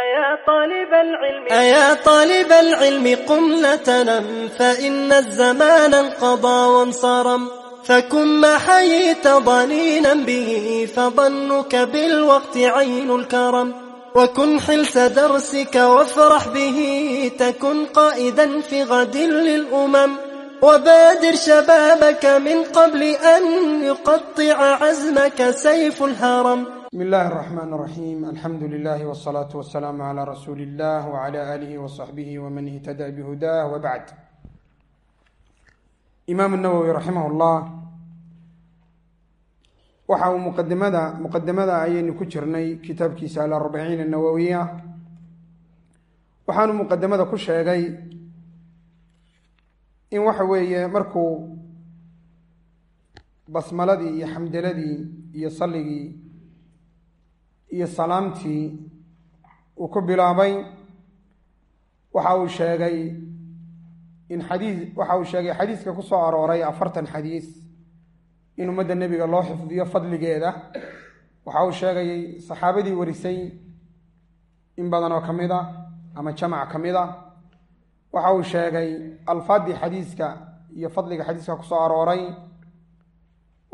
أيا طالب العلم أيا قم لا فإن الزمان انقضى وانصرم فكن ما حييت ضنينا به فظنك بالوقت عين الكرم وكن حلس درسك وافرح به تكن قائدا في غد للأمم وبادر شبابك من قبل أن يقطع عزمك سيف الهرم بسم الله الرحمن الرحيم الحمد لله والصلاة والسلام على رسول الله وعلى آله وصحبه ومن اهتدى بهداه وبعد imaam النawwi raximah اllah waxa uu muqadimada muqadimada ayaynu ku jirnay kitaabkiisa alarbaciin الnawowiya waxaanu muqadimada ku sheegay in waxa weeye markuu basmaladii iyo xamdaladii iyo salligii iyo salaamtii uu ku bilaabay waxa uu sheegay in xadiis waxa uu sheegay xadiiska ku soo arooray afartan xadiis in ummadda nebiga loo xifdiyo fadligeeda. Waxa uu sheegay saxaabadii warisay in badan oo ka mid a ama jamac ka mid a waxa uu sheegay alfaaddii xadiiska iyo fadliga xadiiska ku soo arooray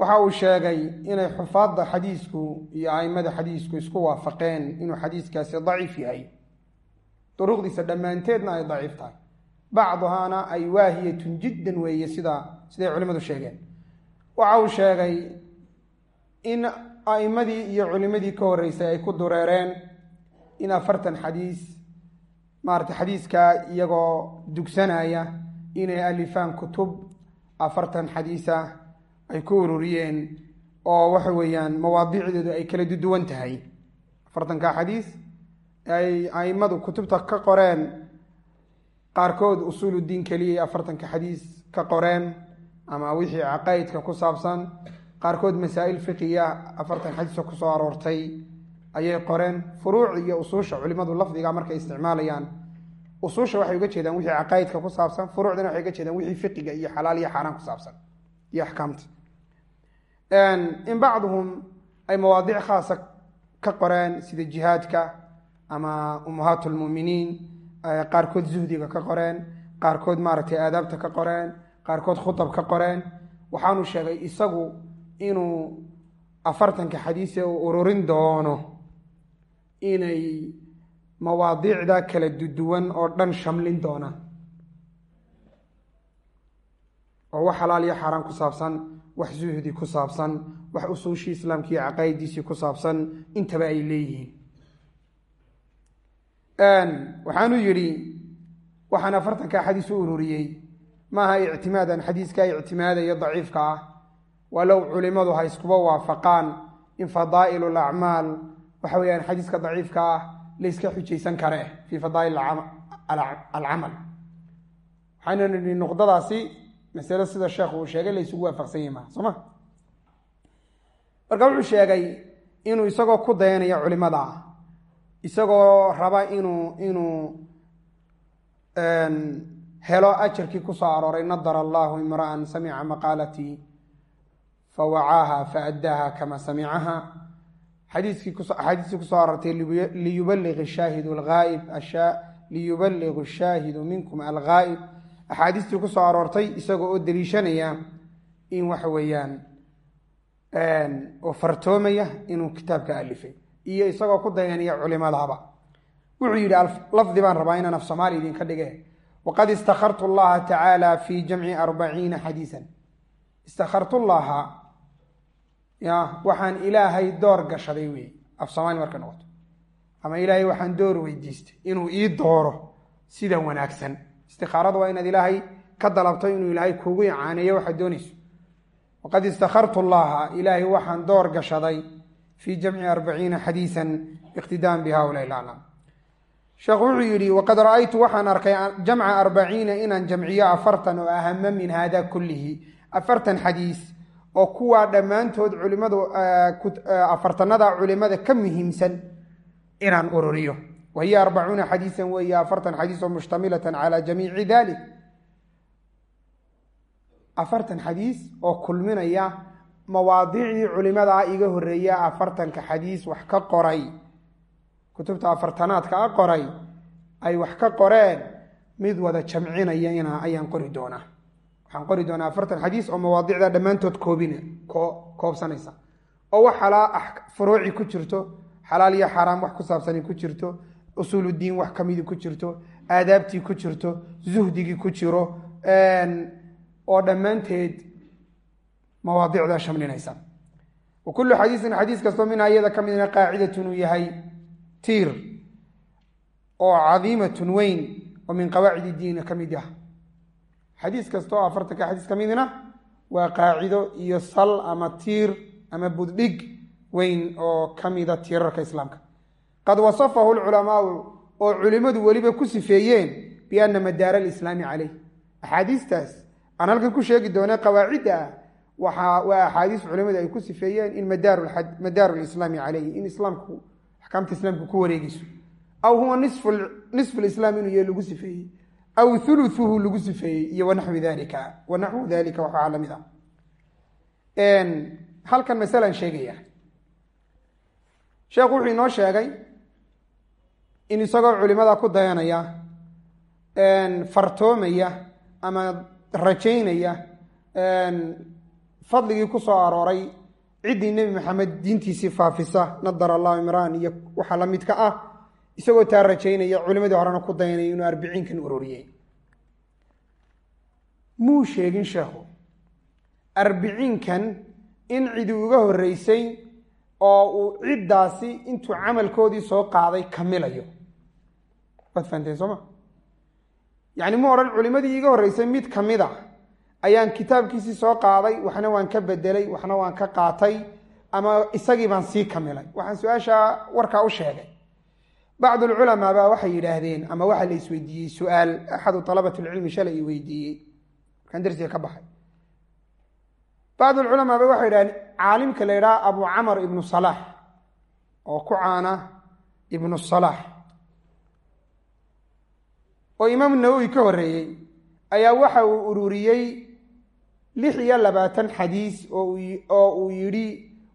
waxa uu sheegay inay xufaadda xadiisku iyo aimada xadiisku isku waafaqeen inuu xadiiskaasi daciif yahay. Duruqdiisa dhammaanteedna ay daciif tahay. Bacduhaana ay waahiyatun jiddan weeye sida siday culimmadu sheegeen. Waxa uu sheegay in a'imadii iyo culimmadii ka horreysay ay ku dureereen in afartan xadiis maarata xadiiskaa iyagoo dugsanaya inay alifaan kutub afartan xadiisa ay ku ururiyeen oo waxa weeyaan mawaadiicdeedu ay kala duduwan tahay. Afartanka xadiis ay aimadu kutubta ka qoreen qaarkood usuuludiin keliya afartanka xadiis ka qoreen ama wixii caqaa'idka ku saabsan. Qaarkood masaa'il fiqiya afartan xadiiso ku soo aroortay ayay qoreen. Furuuc iyo usuusha culimadu lafdiga markay isticmaalayaan usuusha waxay uga jeedaan wixii caqaa'idka ku saabsan furuucdana waxay uga jeedaan wixii fiqiga iyo xalaal iyo xaaraan ku saabsan iyo axkaamta in bacduhum ay mawaadiic khaasa ka qoreen sida jihaadka ama ummahaat lmuminiin qaarkood zuhdiga ka qoreen qaarkood maaragtay aadaabta ka qoreen qaarkood khutab ka qoreen. Waxaanu sheegay isagu inuu afartanka xadiise uu ururin doono inay mawaadiicda kala duduwan oo dhan shamlin doonaan. Oo wax xalaal iyo xaaraan ku saabsan wax zuhdi ku saabsan wax usuushii islaamka iyo caqaa'idiisii ku saabsan intaba ay leeyihiin. Waxaanu yidhi waxaan afartanka xadiis u ururiyey maaha ictimaadan xadiiska ictimaadayo daciifka ah. Walow culimadu ha iskuba waafaqaan in fadaa'il alacmaal waxa weeyaan xadiiska daciifka ah layska xujaysan kare fii fadaa'il alcamal. Waxaanu nidhi nuqdadaasi masale sida sheekhu uu sheegay la ysugu waafaqsan yahi maa soo ma marka wuxuu sheegay inuu isagoo ku dayanayo culimada isagoo raba inuu inuu helo ajarkii ku soo arooray nadara allahu imra'an samica maqaalatii fawacaaha faadaaha kama samicaha xadiiskii axaadiistii ku soo aroortay liyubaliq shaahidu alghaa'ib liyubaligu shaahidu minkum alghaa'ib axaadiistii ku soo aroortay isagoo oo deliishanaya in waxa weeyaan oo fartoomaya inuu kitaabka alifay iyo isagoo ku dayanaya culimadaba wuxuu yidhi lafdi baan rabaa inaan af soomaali idinka dhige waqad istakhartu llaha tacaala fi jamci arbaciina xadiisan. Istakhartu llaha ya waxaan ilaahay door gashaday wey af soomaali marka noqoto. Ama ilaahay waxaan door weydiistay inuu ii dooro sida wanaagsan istikaarada waa inaad ilaahay ka dalabto inuu ilaahay kuugu icaaneeyo waxaad doonayso. Waqad istakhartu llaha ilaahay waxaan door gashaday fii jamci arbaciina xadiisan iqtidaan bi haulai laclam sheekhu wuxuu yidhi waqad ra'aytu waxaan arkay jamca arbaciina inaan jamciyo afartan oo ahama min hada kullihi. Afartan xadiis oo kuwaa dhammaantood culimadu afartanada culimada ka muhiimsan inaan ururiyo wa hiya arbacuuna xadiisan weeye afartan xadiis oo mushtamilatan cala jamiici dalik afartan xadiis oo kulminaya mawaadiicdii culimadaa iga horreeya afartanka xadiis wax ka qoray kutubta afartanaadka a qoray ay wax ka qoreen mid wada jamcinaya ina ayaan waxaan qori doonaa afartan xadiis oo mawaadicda dhammaantood koobina koobsanaysa oo wax furuuci ku jirto xalaal iyo xaaraam wax ku saabsani ku jirto usuuludiin wax kamidi ku jirto aadaabtii ku jirto zuhdigii ku jiro oo dhammaanteed mawaadicda shamlinaysa wa kullu xadiisin xadiis kastoo minhaa iyada ka midna qaacidatun uu yahay tiir oo cadiimatun weyn oo min qawaacid diina ka mid ah. Xadiis kasta oo afartanka xadiis ka midna waa qaacido iyo sal ama tiir ama buddhig weyn oo ka mida tiirarka islaamka qad wasafahu lculamaau oo culimmadu weliba ku sifeeyeen bianna madaara alislaami caleyh axaadiistaas aan halkan ku sheegi doona qawaacidda ah waa waa axaadiis culimmadu ay ku sifeeyeen in madaaru lislaami caleyhi in islaamku axkaamta islaamku ku wareegeyso aw huwa nisfu lislaam inuu yahay lagu sifeeyey. Aw thuluthuhu lagu sifeeyey iyo wanaxwi dalika wanaxwu dalika waxaa la mid ah. Halkan masalan sheegaya. Sheekhu in isagoo culimada ku dayanaya fartoomaya ama rajaynaya fadligii ku soo arooray ciddii nebi maxamed diintiisii faafisa nadar allahu imraan iyo waxaa la midka ah isagoo taa rajaynaya culimadii horena ku dayanaya inuu arbiciinkan uroriyey muu sheegin sheekhu? Arbiciinkan in cidi uga horreysay oo uu ciddaasi intuu camalkoodii soo qaaday kamilayo waad fahanteen soo ma? Yacni mu odhan culimadii iga horreysay mid ka mid a ayaan kitaabkiisii soo qaaday waxna waan ka bedelay waxna waan ka qaatay ama isagii baan sii kamilay. Waxaan su'aasha warkaa u sheegay. Bacd lculamaa baa waxay yidhaahdeen ama waxaa la isweydiiyey su'aal axadu alabat lcilmi shalay i weydiiyey. Markaan darsiga ka baxay. Bacd lculamaa ba waxay yidhahdeen caalimka la yidhaha abu camar ibnu salaax oo ku caana ibnu salaax oo imaam nawowi ka horreeyey ayaa waxa uu ururiyey lix iyo labaatan xadiis oo uu yidhi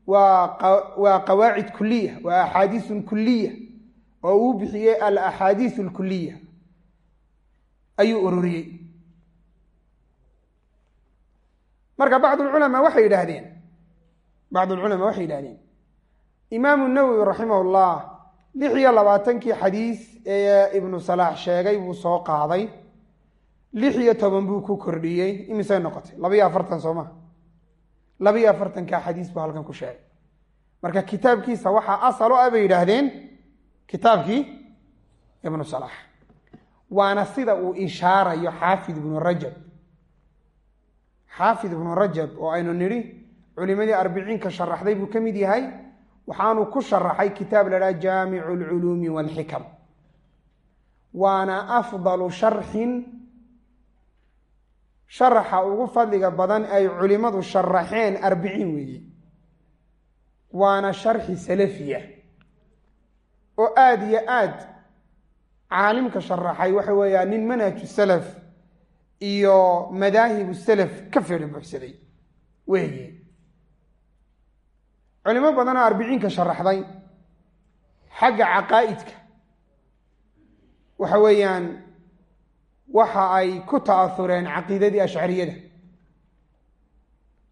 waa qawaacid kuliya waa axaadiisun kuliya oo uu bixiyey alaxaadiis alkuliya ayuu ururiyey. Marka bacd lculamaa waxay yidhaahdeen bacd lculamaa waxay yidhahdeen imaamu nawowi raximah llah lix iyo labaatankii xadiis ee ibnu salaax sheegay buu soo qaaday. Lix iyo toban buu ku kordhiyey. Imisay noqotay? Laba iyo afartan soo laba iyo afartanka xadiis buu halkan ku sheegay. Marka kitaabkiisa waxaa asal o ah bay yidhaahdeen kitaabkii ibnu salaax. Waana sida uu ishaarayo xaafid ibnu rajab. Xaafid ibnu rajab oo aynu nidhi culimadii arbiciinka sharaxday buu ka mid yahay waxaanu ku sharaxay kitaab la dhaha jaamicu alculuumi walxikam waana afdalu sharxin sharaxa ugu fadliga badan ay culimadu sharaxeen arbiciin weeye. Waana sharxi salafiya oo aada iyo aad caalimka sharaxay waxa weeyaa nin manhaju salaf iyo madaahibu salaf ka feri buuxsaday weeye culimo badanoo arbiciinka sharaxday. Xagga caqaa'idka. Waxa weeyaan waxa ay ku ta'aureen caqiidadii ashcariyada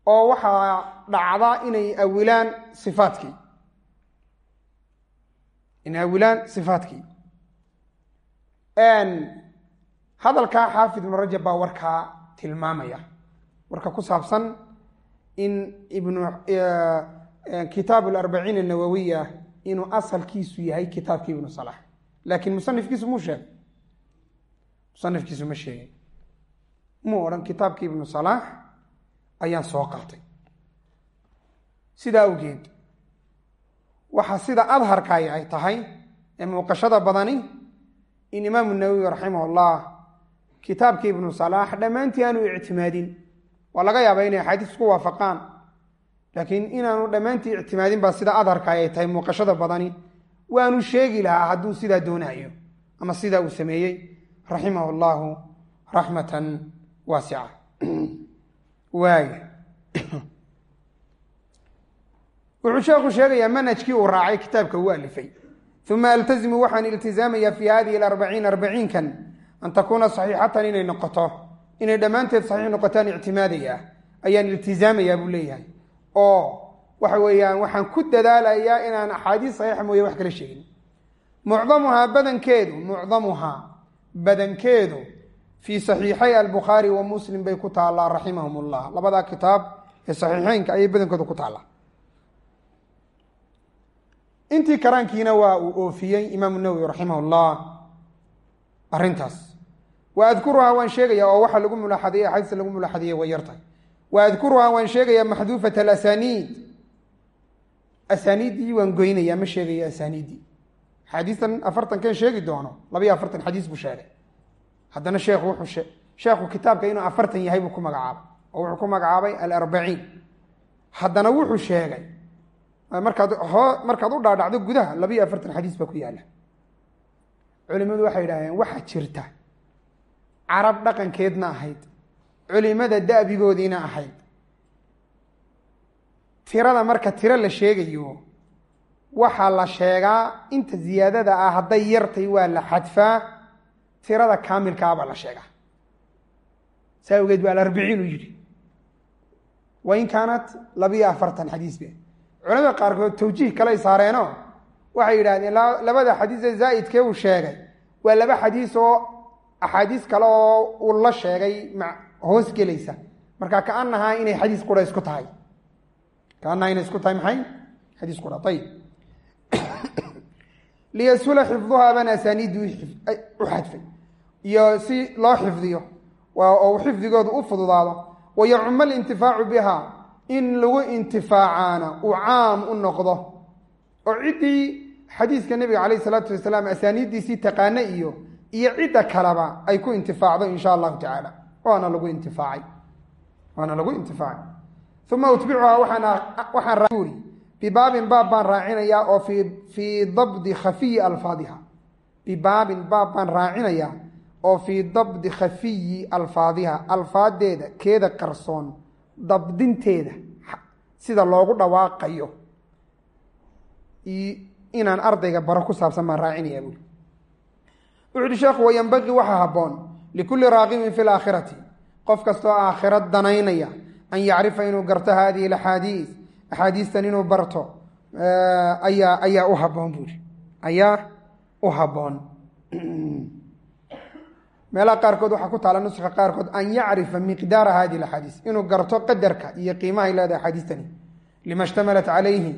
oo waxaa dhacda inay awilaan sifaadkii. Inay awilaan sifaadkii. Hadalkaa xaafid ibnu rajab baa warkaa tilmaamaya. Warka ku saabsan in ibnu kitaab alarbaciin annawawiya inuu asalkiisu yahay kitaabkii ibnu salax laakiin musanifkiisu muu sheegay? Musanifkiisu ma sheegin muu odhan kitaabkii ibnu salaax ayaan soo qaatay sidaa awgeed waxaa sida adharkaay ay tahay ee muuqashada badani in imaamu nawowi raximah llah kitaabkii ibnu salaax dhammaantii aanu ictimaadin. Waa laga yaabaa inay axaadiis isku waafaqaan laakiin inaanu dhammaantii ictimaadin baa sida adharkaay ay tahay muuqashada badani waanu sheegi lahaa hadduu sidaa doonayo ama sidaa uu sameeyey. Raximah llahu raxmatan waasica waay. Wuxuu sheekhu sheegayaa manhajkii uu raacay kitaabka uu alifay. Uma altazimu waxaan iltizaamaya fi hadihi alarbaciin arbaciinkan an takuuna saxiixatan inay noqoto. Inay dhammaanteed saxiix noqotaan ictimaadaya. Ayaan iltizaamayaa buu leeyahay oo waxa weeyaan waxaan ku dadaalayaa inaan axaadiis saxiixa mooye wax kala sheegin. Mucdamuhaa badankeedu mucdamuhaa badankeedu fii saxiixay albukhaari wa muslim bay ku taallaa raximahum ullah labadaa kitaab ee saxiixeynka ayay badankooda ku taallaa. Intii karaankiina waa uu oofiyey imaamu nawowi raximah llah arrintaas. Wa adkuruhaa waan sheegaya oo waxa lagu mulaaxadeeye axaadiista lagu mulaaxadeeye way yartahay wa adkuruhaa waan sheegayaa maxduufat alasaniid asaaniiddii waan goynayaa ma sheegaya asaaniiddii axaadiistan afartankan sheegi doono labayo afartan xadiis buu sheegay haddana sheekhu wuxuu sheekhu kitaabka inuu afartan yahay buu ku magacaabay oo wuxuu ku magacaabay alarbaciin haddana wuxuu sheegay markaad hoo markaad u dhaadhacdo gudaha labayo afartan xadiis baa ku yaalla culimadu waxay yidhahdeen waxaa jirta carab dhaqankeedna ahayd culimada da'bigoodiina ahayd. Tirada marka tiro la sheegayo waxaa la sheegaa inta ziyaadada ah hadday yartay waa la xadfaa tirada kaamilkaabaa la sheegaa. Saa awgeed baa alarbiciin u yidhi. Wa in kaanat labiyo afartan xadiis be culamada qaarkood tawjiih kaley saareeno waxay yidhahdeen labada xadiis ee zaa'idkee uu sheegay? Waa laba xadiis oo axaadiis kale oo uu la sheegay hoos gelaysa. Marka kaanahaa inay xadiis qura isku tahay. Kaanahaa inay isku tahay maxay? Xadiis qura ayib liyashula xifduhaa baan asaaniiddi u xadfay. Iyo si loo xifdiyo oo xifdigoodu u fududaado. Wayacuma alintifaacu biha in lagu intifaacaana uu caam u noqdo. Oo ciddii xadiiska nebiga calayh isalaatu wasalaam asaaniiddiisii taqaana iyo iyo cidda kaleba ay ku intifaacdo insha allahu tacaala waana lagu intifaacay. Waana lagu intifaacay. Uma utbicuhaa waxaan rauri bibaabin baab baan raacinayaa oo fi fii dabdi khafiyi alfaadiha. Bibaabin baab baan raacinayaa oo fii dabdi khafiyi alfaadiha. Alfaadeeda keeda qarsoon dabdinteeda sida loogu dhawaaqayo. Inaan ardayga baro ku saabsan baan raacinayaa buuli wuxu uhi sheekhu wayanbaqii waxaa habboon likulli raaqibin fi laakhirati qof kastoo aakhira danaynaya an yacrifa inuu garto hadihi alaxaadiis axaadiistan inuu barto ayaa ayaa u habboon buuri ayaa u habboon meelaha qaarkood waxaa ku taala nuska qaarkood an yacrifa miqdaara hadihi alaxaadiis inuu garto qadarka iyo qiimahay leedahay axaadiistani lima shtamalat calayhi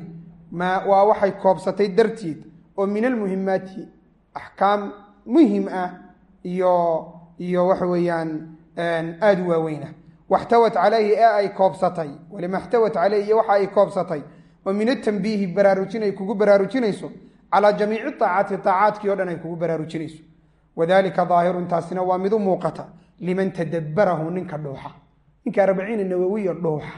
ma waa waxay koobsatay darteed oo min almuhimaati axkaam muhiim ah iyo iyo waxa weeyaan aada u waaweyna waxtawat calayhi ee ay koobsatay walima xtawat caleyhi iyo waxa ay koobsatay oo min atambiihi baraarujin ay kugu baraarujinayso calaa jamiici aacaati aacaadkii o dhan ay kugu baraarujinayso. Wadalika daahirun taasina waa mid u muuqata liman tadabbarahu ninka dhuuxa ninka arbaciina nawowiya dhuuxa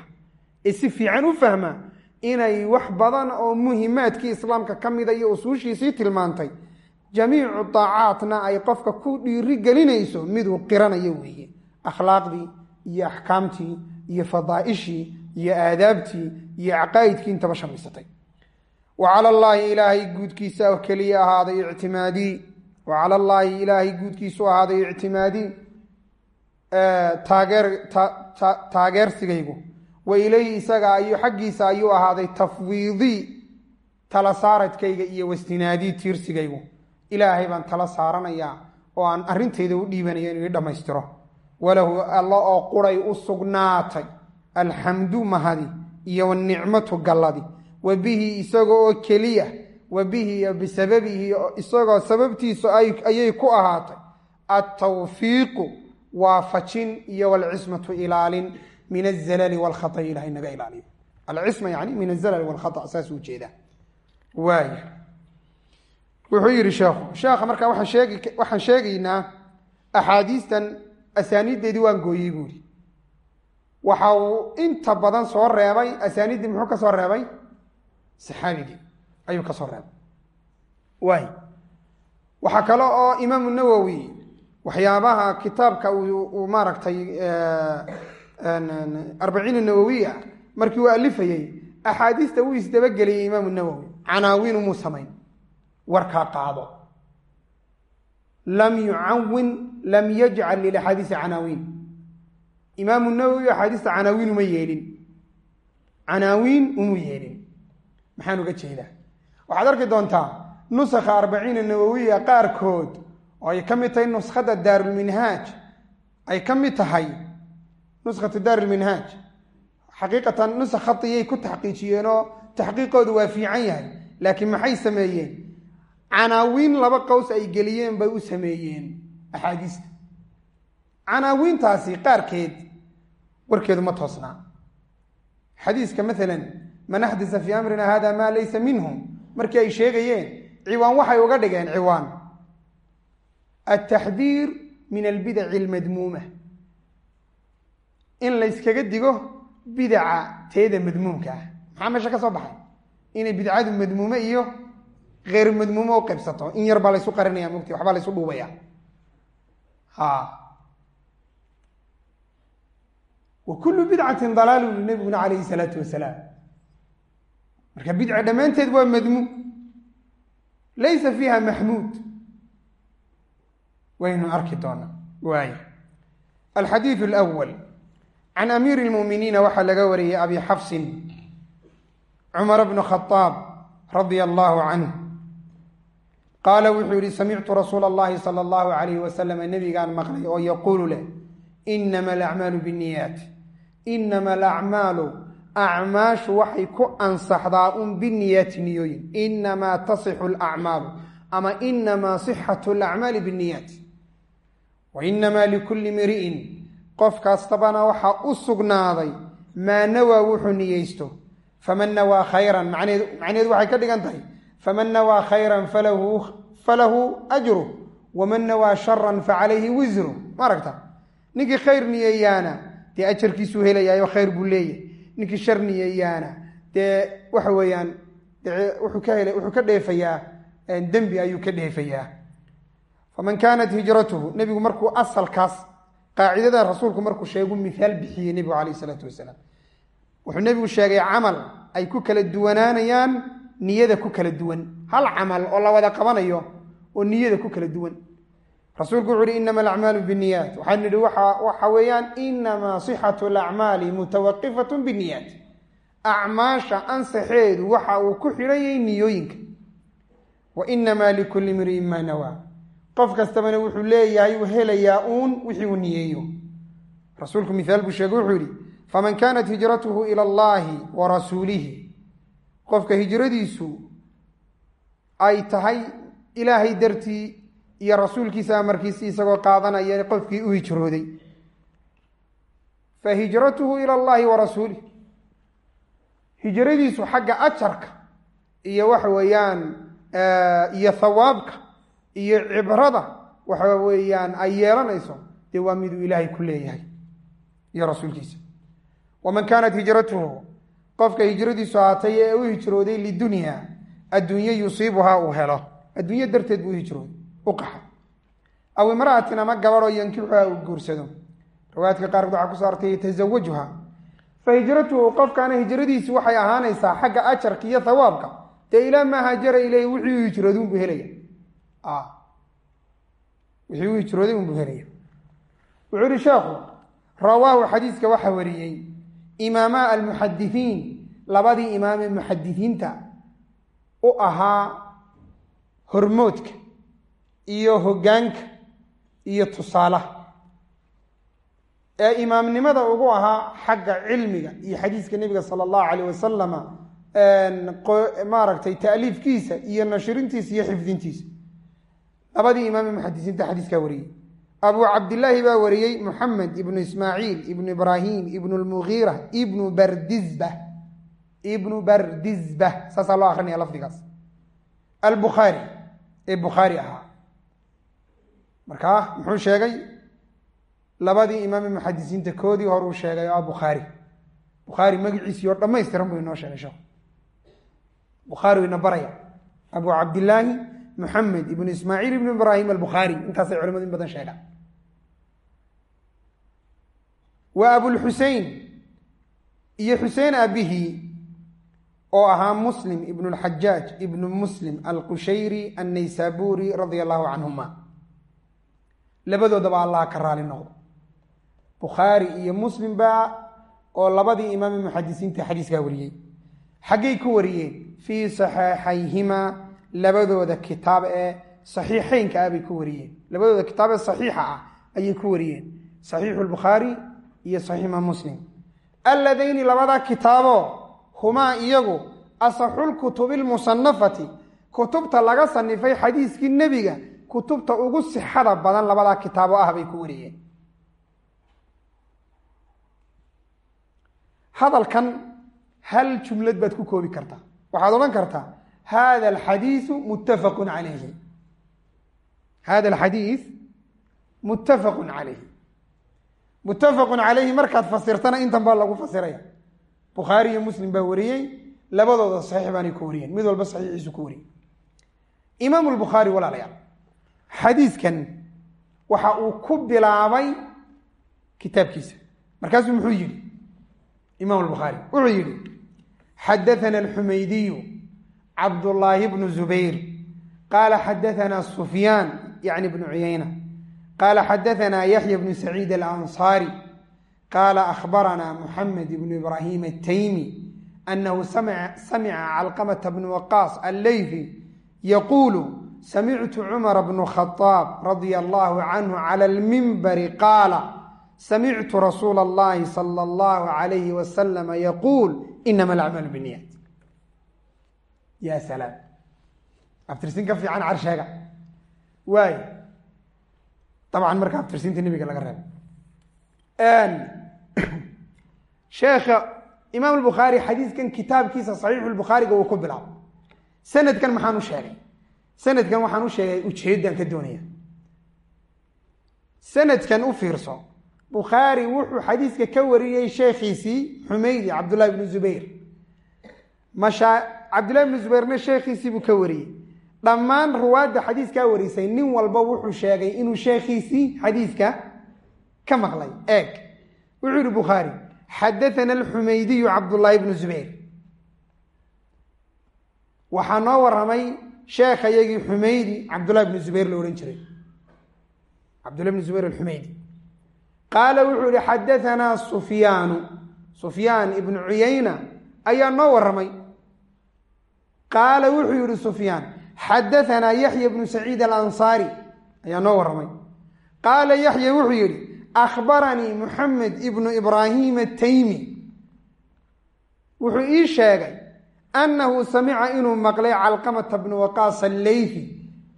ee si fiican u fahma inay wax badan oo muhimaadkii islaamka ka mida iyo usuushiisii tilmaantay jamiicu daacaatna ay qofka ku dhiiri gelinayso miduu qiranayo weeye. Akhlaaqdii iyo axkaamtii iyo fadaa'ishii iyo aadaabtii iyo caqaa'idkii intaba shamaysatay wa cala allaahi ilaahay guudkiisa keliya ahaaday ictimaadii wa cala allaahi ilaahay guudkiisu ahaaday ictimaadii taageer taageersigaygu. Wa ilayhi isaga ayuu xaggiisa ayuu ahaaday tafwiidii tala saaradkayga iyo wastinaadii tiirsigaygu ilaahay baan tala saaranayaa oo aan arrintayda u dhiibanaya inuu ii dhammaystiro. Walahu alla oo quray u sugnaatay alxamdu mahadi iyo wanicmatu galladi. Wa bihi isaga oo keliya wa bihi iyo bisababihi isagoo sababtiisu ayay ku ahaatay. Altawfiiqu waafajin iyo walcismatu ilaalin. Min azalali walkhaطi ilahay naga ilaaliyo. Alcisma yani min azalali walkhata saas u jeedaa. Waaya wuxuu yihi sheekhu sheekha markaa waxaan sheegaynaa axaadiistan asaaniiddeedii waan gooyey buuri waxa uu inta badan soo reebay asaaniiddii muxuu ka soo reebay? Saxaabigii ayuu ka soo reebay. Waay waxaa kale oo imaamu nawowi waxyaabaha kitaabka uu maaragtay arbaciin nawowiya markii uu alifayey axaadiista wuu isdabageliyey imaamu nawowi canaawiin umuu samayn warkaa qaado. Lam yucawin lam yajcal lilaxaadiisi canaawiin. Imaamu nawowi axaadiista canaawiin uma yeelin. Canaawiin umu yeelin. Maxaan uga jeedaa. Waxaad arki doontaa nusakha arbaciina nawowiya qaarkood oo ay ka mid tahay nuskhada daarulminhaaj ay ka mid tahay nuskhatu daarulminhaaj xaqiiqatan nusakh khatiyay ku taxqiijiyeenoo taxqiiqoodu waa fiican yahay laakiin maxay sameeyeen canaawiin laba qows ay geliyeen bay u sameeyeen axaadiista. Canaawiintaasi qaarkeed warkeedu ma toosnaa. Xadiiska maalan man axdasa fii amrina hada maa laysa minhu markii ay sheegayeen ciwaan waxay uga dhigeen ciwaan. Altaxdiir min albidaci almadmuuma in layskaga digo bidaca teeda madmuumka ah. Maxaa meesha ka soo baxay? Inay bidcadu madmuume iyo kheyr madmuume u qaybsato in yar baa laysu qarinaya mugti waxbaa laysu dhuubaya wa kullu bidcatin dalaal uli nabiguna calayhi salaatu wasalaam marka bidca dhammaanteed waa madmuum laysa fiiha maxmuud waynu arki doonaa waay alxadiidu alawal can amiiri lmuuminiina waxaa laga wariyey abi xafsin cumar bnu khadaab radia allahu canhu qaala wuxuu yihi samictu rasuula allahi sala allahu alayhi wasalama nebigaan maqlay oo yaquulu leh inama alacmaalu binniyaat. Inama alacmaalu acmaashu waxay ku ansaxdaa un biniyaati niyooyin. Inamaa tasixu alacmaalu ama inamaa sixatu alacmaali binniyaat. Wa inamaa likulli mri'in qof kastabana waxaa u sugnaaday maa nawaa wuxuu niyeysto faman nawaa khayran. Macnaheedu waxay ka dhigan tahay faman nawaa khayran falahu ajru waman nawaa sharan facalayhi wisru ma aragta ninkii khayr niyeeyaana dee ajarkiisuu helayaayo khayr buu leeyahy ninkii shar niyeeyaana dee waxa weeyaan wuxuu ka hel wuxuu ka dheefayaa dembi ayuu ka dheefayaa faman kaanat hijratuhu nebigu markuu asalkaas qaacidada rasuulku markuu sheegu mihaal bixiyey nebigu calayh isalaatu wasalaam wuxuu nebigu sheegay camal ay ku kala duwanaanayaan niyada ku kala duwan. Hal camal oo la wada qabanayo oo niyada ku kala duwan. Rasuulku wuxu uhi inama alacmaalu binniyaat. Waxaan nidhi waxa weeyaan inamaa sixatu alacmaali mutawaqifatu binniyaat. Acmaasha ansaxeedu waxa uu ku xidhanyay niyooyinka. Wa inamaa likulli mri'in maa nawaa. Qof kastabana wuxuu leeyahay uu helayaa uun wixii uu niyeeyo. Rasuulku mihaal buu sheegay wuxuu yihi faman kaanat hijratuhu ila allahi wa rasuulihi qofka hijradiisu ay tahay ilaahay dartii iyo rasuulkiisa amarkiisi isagoo qaadanaya qofkii u hijrooday. Fa hijratuhu ila allahi wa rasuulih hijradiisu xagga ajarka iyo waxa weeyaan iyo thawaabka iyo cibrada waxa weeyaan ay yeelanayso dee waa miduu ilaahay ku leeyahay iyo rasuulkiisa. Waman kaanat hijratuhu qofka hijradiisu ahaatay ee u hijrooday lidunya adduunye yusiibuhaa uu helo. Adduunye darteed buu uhijrooday u qaxa. Aw imra'atin ama gabadhoo yankixuha uu guursado. Riwaayadka qaarkood waxaa ku soo artay yatazawajuha fa hijratuhu qofkaana hijradiisu waxay ahaanaysaa xagga ajarka iyo thawaabka. Dee ilaa maa haajara ileyhi wixii u hijrooday unbuu helaya wixii u hijrooday unbuu helaya wuxuu yihi sheekhu rawaahu xadiiska waxaa wariyey imaamaa almuxadisiin labadii imaamee muxadisiinta u ahaa hormoodka iyo hoggaanka iyo tusaalaha. Ee imaamnimada ugu ahaa xagga cilmiga iyo xadiiska nebiga sala allahu calayh wasalama maaragtay ta'liifkiisa iyo nashrintiisa iyo xifdintiisa. Labadii imaamee muxadisiinta xadiiskaa wariyey abu cabdillaahi baa wariyey muxamed ibnu ismaaciil ibnu ibraahim ibnu lmugiira ibnu bardizba ibnu bardizba saasaa loo akrinaya lafdigaas. Albukhaari ee bukhaari ahaa. Markaa muxuu sheegay? Labadii imaame muxadisiinta koodii hore uu sheegay oo ah bukhaari bukhaari magaciisii oo dhammaystiran buu inoo sheegay sheekhu bukhaari ina baraya. Abu cabdillaahi muxamed ibnu ismaaciil ibnu ibraahim albukhaari intaasay culimadu in badan sheegaan wa abulxusein iyo xusein aabihii oo ahaa muslim ibnu lxajaaj ibnu muslim alqushayri annaysaburi radia allahu canhuma labadoodaba allah ka raali noqdo bukhaari iyo muslim baa oo labadii imaame muxadisiinta xadiiskaa wariyey. Xaggay ku wariyeen fii saxeixayhimaa labadooda kitaab ee saxiixeynka ah bay ku wariyeen. Labadooda kitaab ee saxiixa ah ayay ku wariyeen. Saxiixu lbukhaari iyo saxiixma muslim. Alladayni labadaa kitaabo humaa iyagu asaxulkutubi lmusanafati kutubta laga sanifay xadiiskii nebiga kutubta ugu sixada badan labadaa kitaabo ah bay ku wariyeen. Hadalkan hal jumlad baad ku koobi kartaa. Waxaad odhan kartaa hada alxadiiu muttafaqu calayhi hada alxadiis muttafaqu calayhi muttafaqun calayhi markaad fasirtana intan baa lagu fasiraya bukhaari iyo muslim baa wariyey labadooda saxiix baanay ku wariyeen mid walba saxiixiisu ku wariyey imaamu lbukhaari walaalayaal xadiiskan waxa uu ku bilaabay kitaabkiisa markaasuu muxuu yidhi imaam lbukhaari wuxuu yidhi xadaana alxumaydiyu cabdullaahi bnu zubayr qaala xadaana sufyaan yacni bnu cuyayna qaala xadaana yaxya bnu saciid alansaari qaala akhbarana muxamed bnu ibraahim ataymi anahu samica calqamata bnu waqaas alleyfi yaquulu samictu cumara bnu khadaab radia allahu canhu cala almimbari qaala samictu rasuula allahi sala allahu alayhi wasalama yaquul inama alacmalu binniyaat ya salaam abtirsin ka fiican carsheega. Waay. dabcan marka abtirsinta nebiga laga reebo. Sheekha imaam albukhaari xadiiskan kitaabkiisa saxiixu lbukhaariga uu ku bilaabo sanadkan maxaan u sheegay. Sanadkan waxaan u sheegay ujeeddaan ka doonaya. Sanadkan u fiirso bukhaari wuxuu xadiiska ka wariyey sheekhiisii xumeydi cabdullahi bnu zubayr. Mashaa cabdullahi bnu zubayrna sheekhiisii buu ka wariyey. Dhammaan ruwaadda xadiiskaa warisay nin walba wuxuu sheegay inuu sheekhiisii xadiiska ka maqlay. Eeg. Wuxuu yihi bukhaari xadaana alxumeydiyu cabdullaahi bnu zubayr waxaa noo waramay sheekhayagii xumeydi cabdullahi bnu zubayr la odhan jiray. Cabdullahi bnu zubayr alxumeydi qaala wuxuu yihi xadaanaa sufyaanu. Sufyaan ibnu cuyayna ayaa noo waramay qaala wuxuu yihi sufyaan xadaanaa yaxya bnu saciid alansaari ayaa noo waramay qaala yaxya wuxuu yihi akhbaranii muxamed ibnu ibraahim ataymi wuxuu ii sheegay annahu samica inuu maqlay calqamata bnu waqaas alleyfi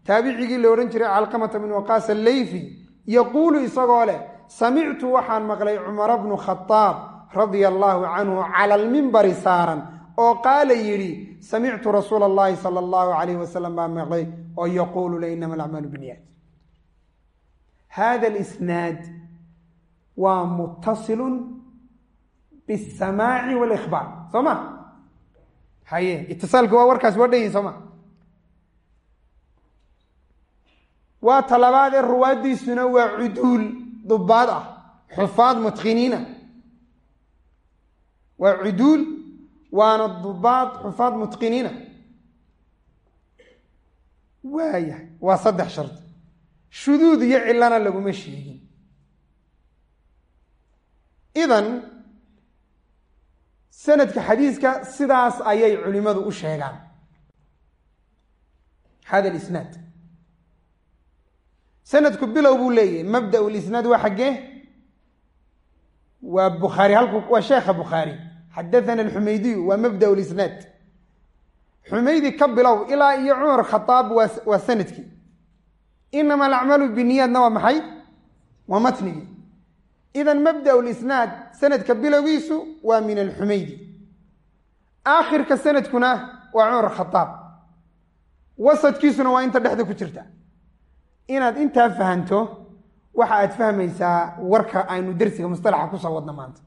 taabicigii la odhan jiray calqamata bnu waqaas alleyfi yaquulu isagoo leh samictu waxaan maqlay cumara bnu khadaab radia allaahu canhu cala almimbari saaran oo qaala yidhi samictu rasuula allahi sala allahu calayh wasalam baa maqlay oo yaquulu la inama alacmaalu binniyaat. Hada alisnaad waa muttasilun bisamaaci walikhbaar. Soo ma? Haye itisaalka waa warkaas waa dhan yihiin soo ma? Waa talabaad ee ruwaaddiisuna waa cuduul dubaad ah xufaad mutqiniina. Waa cuduul waana dubaad xufaad mutqiniina. Waayahay waa saddex shardi shuduud iyo cilana laguma sheegin. Idan sanadka xadiiska sidaas ayay culimadu u sheegaan. Hada alisnaad. Sanadku bilow buu leeyahay mabda lisnaad waa xaggee? Waa bukhaari halku waa sheekha bukhaari xadaana alxumeydiyu waa mabda lisnaad xumeydi ka bilow ilaa iyo cumar khadaab waa sannadkii inama alacmalu biniyaadna waa maxay waa matnigii idan mabda lisnaad sanadka bilowgiisu waa min alxumeydi aakhirka sanadkuna waa cumar khadaab wasadkiisuna waa inta dhexda ku jirta inaad intaa fahanto waxa aad fahmaysaa warka aynu dersiga mustalaxa ku soo wadno maanta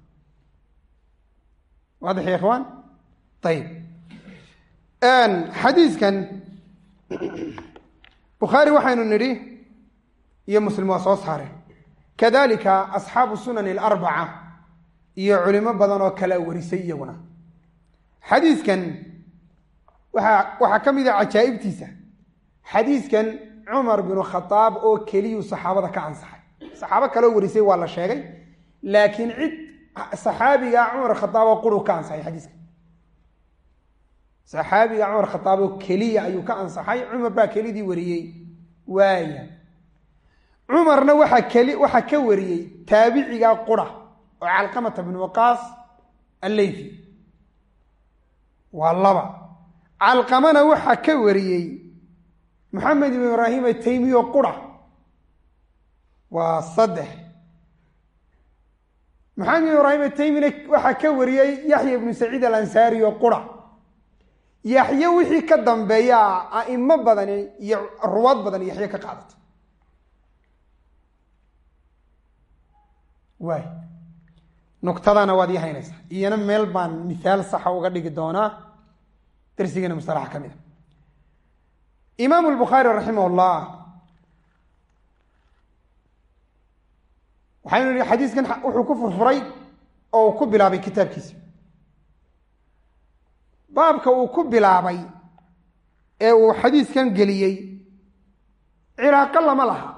waadix ya ikhwaan ayib xadiiskan bukhaari waxaynu nidhi iyo muslim waa soo saareen kadalika asxaabu sunani alarbaca iyo culimo badan oo kale warisay iyaguna. Xadiiskan waaa waxaa ka mid a cajaa'ibtiisa. Xadiiskan cumar binu khadaab oo keliyuu saxaabada ka ansaxay. Saxaabo kaloo warisay waa la sheegay laakiin cid saxaabiga cumar khadaab oo quru ka ansaxay xadiiska. Saxaabiga cumar khadaab oo keliya ayuu ka ansaxay cumar baa kelidii wariyey. Waaya cumarna waxaa keli waxaa ka wariyey taabiciga qura oo calqamata bnu waqaas alleyfi waa laba. Calqamana waxaa ka wariyey maxamed ibn ibraahim ataymiyo qura. Waa saddex maxamed ibn ibraahim ataymina waxaa ka wariyey yaxya ibnu saciid alansaari oo qura. Yaxye wixii ka dambeeyaa a'imo badani iyo ruwaad badan yaxye ka qaadata waay nuqtadana waad ii iyana meel baan mithaal saxa uga dhigi doonaa darsigana mustalaxa ka mid a imaamu lbukhaari raximah llah waxaynu nihi xadiiskan wuxuu ku furfuray oo uu ku bilaabay kitaabkiisa. Baabka uu ku bilaabay ee uu xadiiskan geliyey cilaaqo lama laha.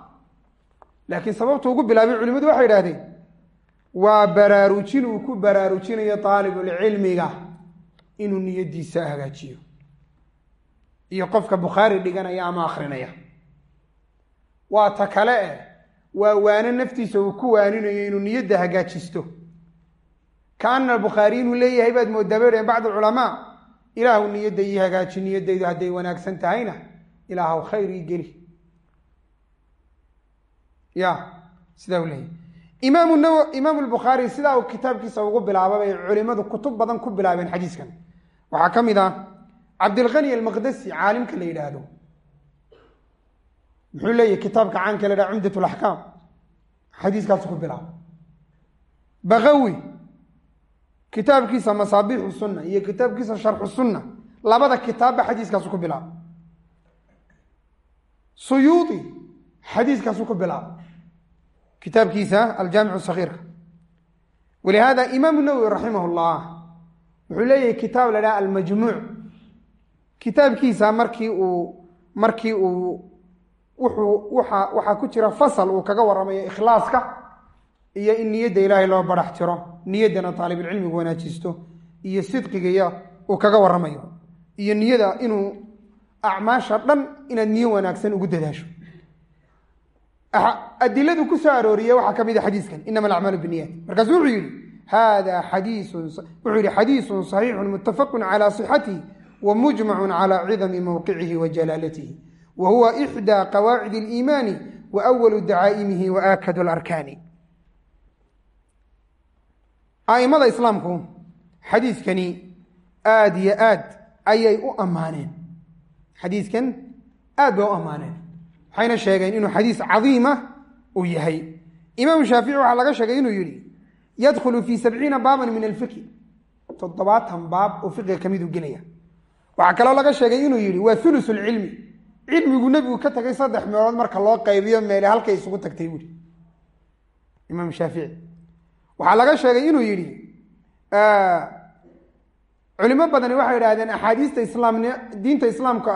Laakiin sababtu ugu bilaabay culimadu waxay idhahdeen waa baraarujin uu ku baraarujinayo aalibulcilmiga inuu niyadiisa hagaajiyo. Iyo qofka bukhaari dhiganaya ama akrinaya waa ta kale eh waa waano naftiisa uu ku waaninayo inuu niyadda hagaajisto. Kaana bukhaari inuu leeyahay baad moodaa bay dhaheen bacd alculamaa ilaahu niyadda ii hagaaji niyaddaydu hadday wanaagsan tahayna ilaahw khayr ii geli. Ya sidaa u leeyahy imaam naw imaam lbukhaari sidaa uu kitaabkiisa ugu bilaaba bay culimadu kutub badan ku bilaabeen xadiiskan. Waxaa ka mid ah cabdilkani almaqdasi caalimka la yidhaahdo muxuu leeyahy kitaabka caanka la yidhaha cumdat laxkaam xadiiskaasu ku bilaaba bakawi kitaabkiisa masaabixu sunna iyo kitaabkiisa sharxu sunna labada kitaabba xadiiskaasu ku bilaaba suyuudi xadiiskaasu ku bilaaba kitaabkiisa aljaamicu sagiirka walihada imaamu nawowi raximah llah wuxuu leeyahay kitaab la dhaha almajmuuc kitaabkiisa markii uu markii uu wuxuu waa waxaa ku jira fasal uu kaga waramayo ikhlaaska iyo in niyadda ilaahay loo barax tiro niyaddana taalibulcilmigu wanaajisto iyo sidqigaya uu kaga waramayo iyo niyada inuu acmaasha dhan inaad niyo wanaagsan ugu dadaasho. Adiladu ku soo arooriya waxaa ka mid a xadiiskan inama alacmaalu biniyaat markaasu wuxuu yidhi hada xadiisun wuxuu yihi xadiisun saxiixun muttafaqun calaa sixatihi wa mujmacun calaa cidami mawqicihi wa jalaalatihi wa huwa ixdaa qawaacid اliimaani wa awalu dacaa'imihi wa aakadu larkaani aimada islaamku xadiiskani aada iyo aad ayay u ammaaneen xadiiskan aad bay u ammaaneen waxayna sheegeen inuu xadiis cadiima uu yahay imaamu shaafici waxaa laga sheegay inuu yihi yadkhulu fi sabciina baaban min alfiqhi toddobaatan baab oo fiqiga ka miduu gelaya waxaa kaloo laga sheegay inuu yihi waa hulus lcilmi cilmigu nebigu ka tagay saddex meelood marka loo qaybiyo meele halkay isugu tagtay buuri imaam shaafici. Waxaa laga sheegay inuu yihi culimo badani waxay idhahdeen axaadiista islaam diinta islaamka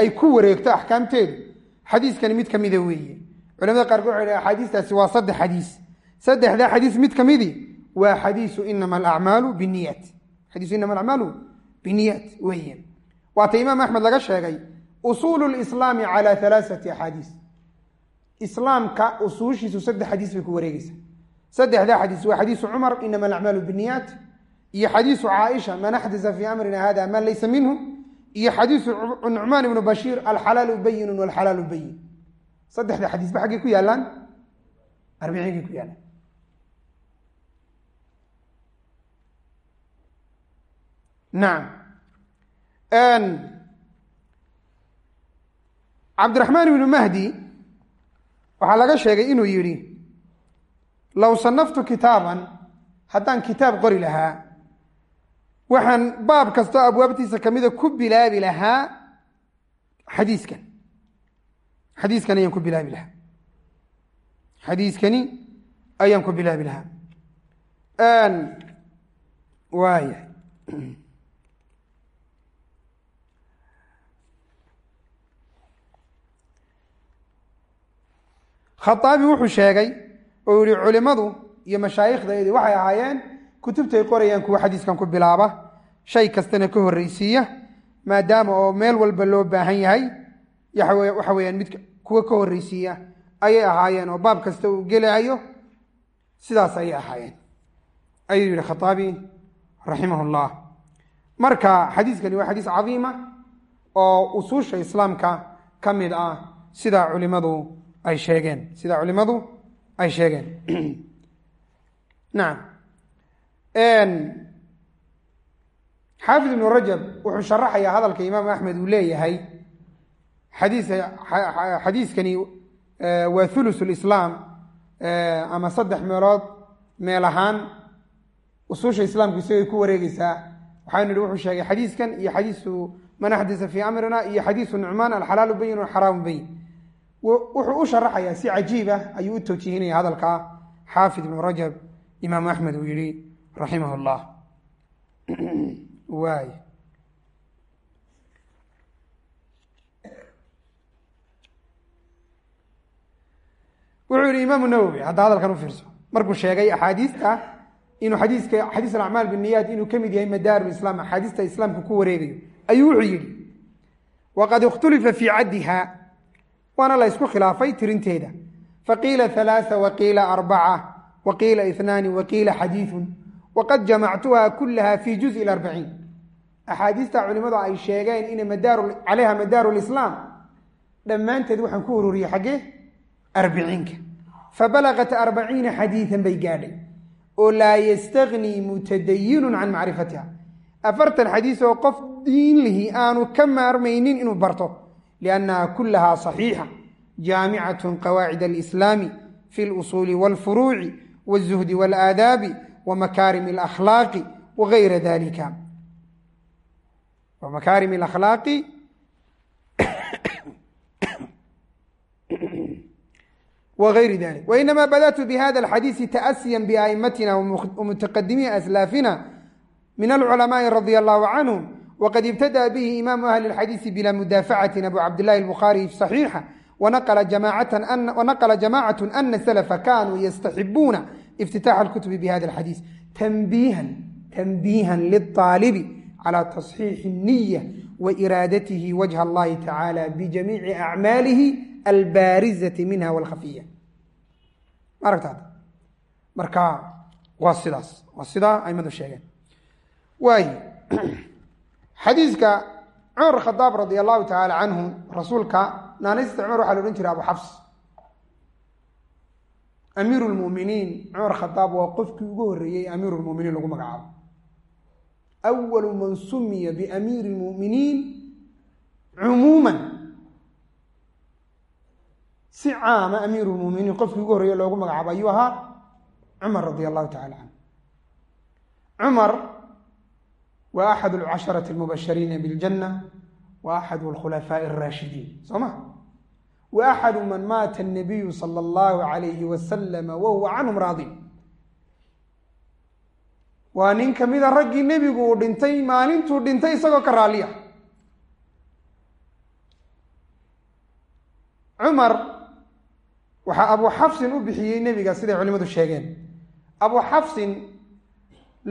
ay ku wareegto axkaamteedu. Xadiiskani mid ka mida weeye. Culamada qaarkood waxay dhahen axaadiistaasi waa saddex xadiis. Saddexdaa xadiis mid ka midi waa xadiisu inama alacmaalu biniyat xadiisu inama alacmaalu biniyat weeye waata imaam axmed laga sheegay usuulu lislaami cala halaaثati axaadiis. Islaamka usuushiisu saddex xadiis bay ku wareegeysa saddexdaa xadiis waa xadiisu cumar inama alacmaalu biniyat iyo xadiisu caaisha man axdasa fii amrina hada ma laysa minhu. Iyo xadiisu nucmaan ibnu bashiir alxalaalu bayinu walxalaalu bayin saddexda xadiisba xaggay ku yaalaan arbiciinkay ku yaalaan nacam cabdiraxmaan ibnu mahdi waxaa laga sheegay inuu yidhi low sanaftu kitaaban haddaan kitaab qori lahaa waxaan baab kastoo abwaabtiisa kamida ku bilaabi lahaa xadiiskan. Xadiiskan ayaan ku bilaabi lahaa. Xadiiskani ayaan ku bilaabi lahaa. Waaya khaaabi wuxuu sheegay oo yihi culimmadu iyo mashaayikhdaydii waxay ahaayeen kutubtay qorayaan kuwa xadiiskan ku bilaaba. Shay kastana ka horreysiiya maadaama oo meel walba loo baahan yahay waxa weyaan mid kuwa ka horreysiiya ayay ahaayeen oo baab kasta uu gelayo sidaas ayay ahaayeen. Ayuu yihi khaaabi raximah llah marka xadiiskani waa xadiis cadiima oo usuusha islaamka ka mid ah sidaa culimadu ay sheegeen. Sidaa culimadu ay sheegeen. Nacam xaafid ibnu rajab wuxuu sharaxayaa hadalka imaam axmed uu leeyahay. Xadiis xadiiskani waa thuluth lislaam ama saddex meelood meel ahaan. Usuusha islaamku isagay ku wareegeysaa waxaynu nihi wuxuu sheegay xadiiskan iyo xadiisu man axdasa fii amrina iyo xadiisu nucmaan alxalaalu bayin alxaraamu bayin wuxuu u sharaxayaa si cajiiba ayuu u towjiihinaya hadalka. Xaafid ibnu rajab imaam axmed uu yihi raximah llah waay. Wuxuu yihi imaamu nawowi hadda hadalkan u fiirso markuu sheegay axaadiista inuu xadiiska xadiis alacmaal biniyaat inuu ka mid yahay madaaru islaam axaadiista islaamka ku wareegayo ayuu wuxuu yidhi waqad ikhtulifa fii caddiha waana la ysku khilaafay tirinteeda. Faqiila halaaa waqiila arbaca waqiila inaani waqiila xadiiun waqad jamactuha kulaha fi juzi arbaciin axaadiista culimadu ay sheegeen ina caleyha madaaru lislaam dhammaanteed waxaan ku ururiyey xaggee arbiciinka fabalagat arbaciina xadiian bay gaadhay oo laa yastagnii mutadayinun can macrifatiha. Afartan xadiis oo qof diin lihi aanu ka maarmaynin inuu barto liannaha kulahaa saxiixa jaamicatun qawaacid alislaami fi lusuuli walfuruuci wاzuhdi wاlaadaabi wmakaarim اlakhlaaqi wagayra dalika wmakaarim اlakhlaaqi wغayri dalik wainama badأtu bhada اlxadiiثi taأsiya bأئmatina wmutaqadimiina aslaafina min alculamaءi radi allahu canhum wqad ibtadaأ bihi imaamu ahli اlxadiiثi bila mudaafacatin abu cabdillahi اlbukhaariي صaxiixa wanaqla jamacaة ana slfa kanuu yastaxibuuna اftitax اlkutubi bhada اlxadiiث tanbiihan tanbiihan liلطaalibi calى taصxiixi الniya wairaadatihi wajha اllahi tacalى bijamiici acmaalihi albaarizati minha wاlkhafiya ma aragtaad marka waa sidaas waa sidaa aimadu sheegeen waay xadiiska cumar khadaab radi allahu tacaala canhu rasuulka naanaysta cumar waxaa la odhan jiray abu xafs. Amiiru lmuminiin cumar khadaab waa qofkii ugu horreeyey amiiru lmuminiin lagu magacaabo. Awalu man sumiya biamiiri lmuminiin cumuuman. Si caama amiiru lmuminiin qofkii ugu horreeye loogu magacaabo ayuu ahaa cumar radi allahu tacala canhu. Cumar waa axad alcasharati almubashariina biاljanna wa axadu alkhulafaaءi اraashidiin soo ma wa axadu man maata الnabiyu salى اllahu alayhi wasalama wahuwa canhum raadi waa nin kamida raggii nebigu uu dhintay maalintuu dhintay isagoo ka raaliya cumar waxaa abu xafsin u bixiyey nebiga siday culimadu sheegeen abu xafsin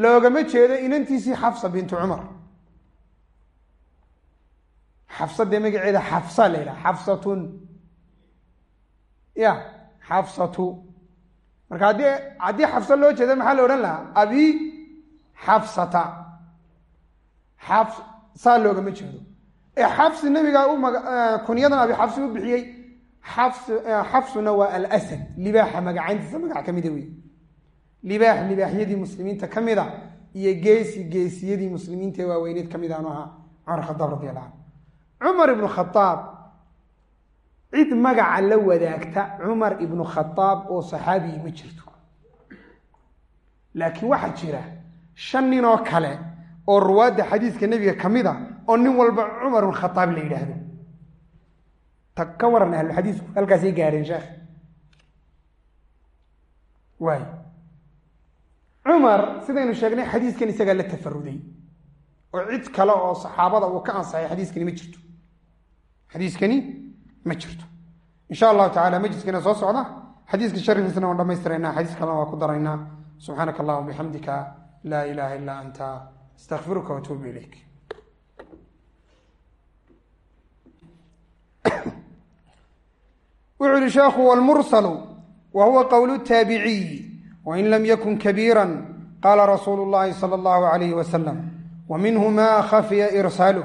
loogama jeedo inantiisii xafsa bintu cumar. Xafsa dee magaceeda xafsa la yidhaha xafsatun. Ya xafsatu. Marka haddii haddii xafsa loo jeedo maxaa la odhan lahaa? Abi xafsata. Xaf saa loogama jeedo. Ee xafsi nabigaa u maga kunyadan abi xafsi u bixiyey. Xafs xafsuna waa alsad libaaxa magacayntiisa magac ka mida wey libaax libaaxyadii muslimiinta ka mid a iyo geesi geesiyadii muslimiinta ee waaweyneed ka mid aanu ahaa cumar khadaab radi allahu canhu cumar ibnu khadaab cid magaca la wadaagta cumar ibnu khadaab oo saxaabiyi ma jirto. Laakiin waxaa jira shan nin oo kale oo ruwaadda xadiiska nebiga ka mid a oo nin walba cumar ibnu khadaab la yidhaahdo. Ta ka waran ahluxadiisku halkaasay gaareen sheekh. Waay cumar sidaynu sheegnay xadiiskan isagaa la tafaruday oo cid kale oo saxaabada uu ka ansaxay xadiiskani ma jirto. Xadiiskani ma jirto. Insha allahu tacala majliskana soo socda. Xadiiska sharxiisana waan dhamaystiraynaa xadiis kalena waa ku daraynaa subxaanaka allahuma bixamdika laa ilaha illaa anta. Astaqfiruka watuubu ilayk. Wuxuu yihi sheekhu wlmursalu wa huwa qowlu taabiciyi wain lam yakun kabiira qaala rasuulu llahi sala allahu alayhi wasalam wa minhu ma khafiya irsaaluh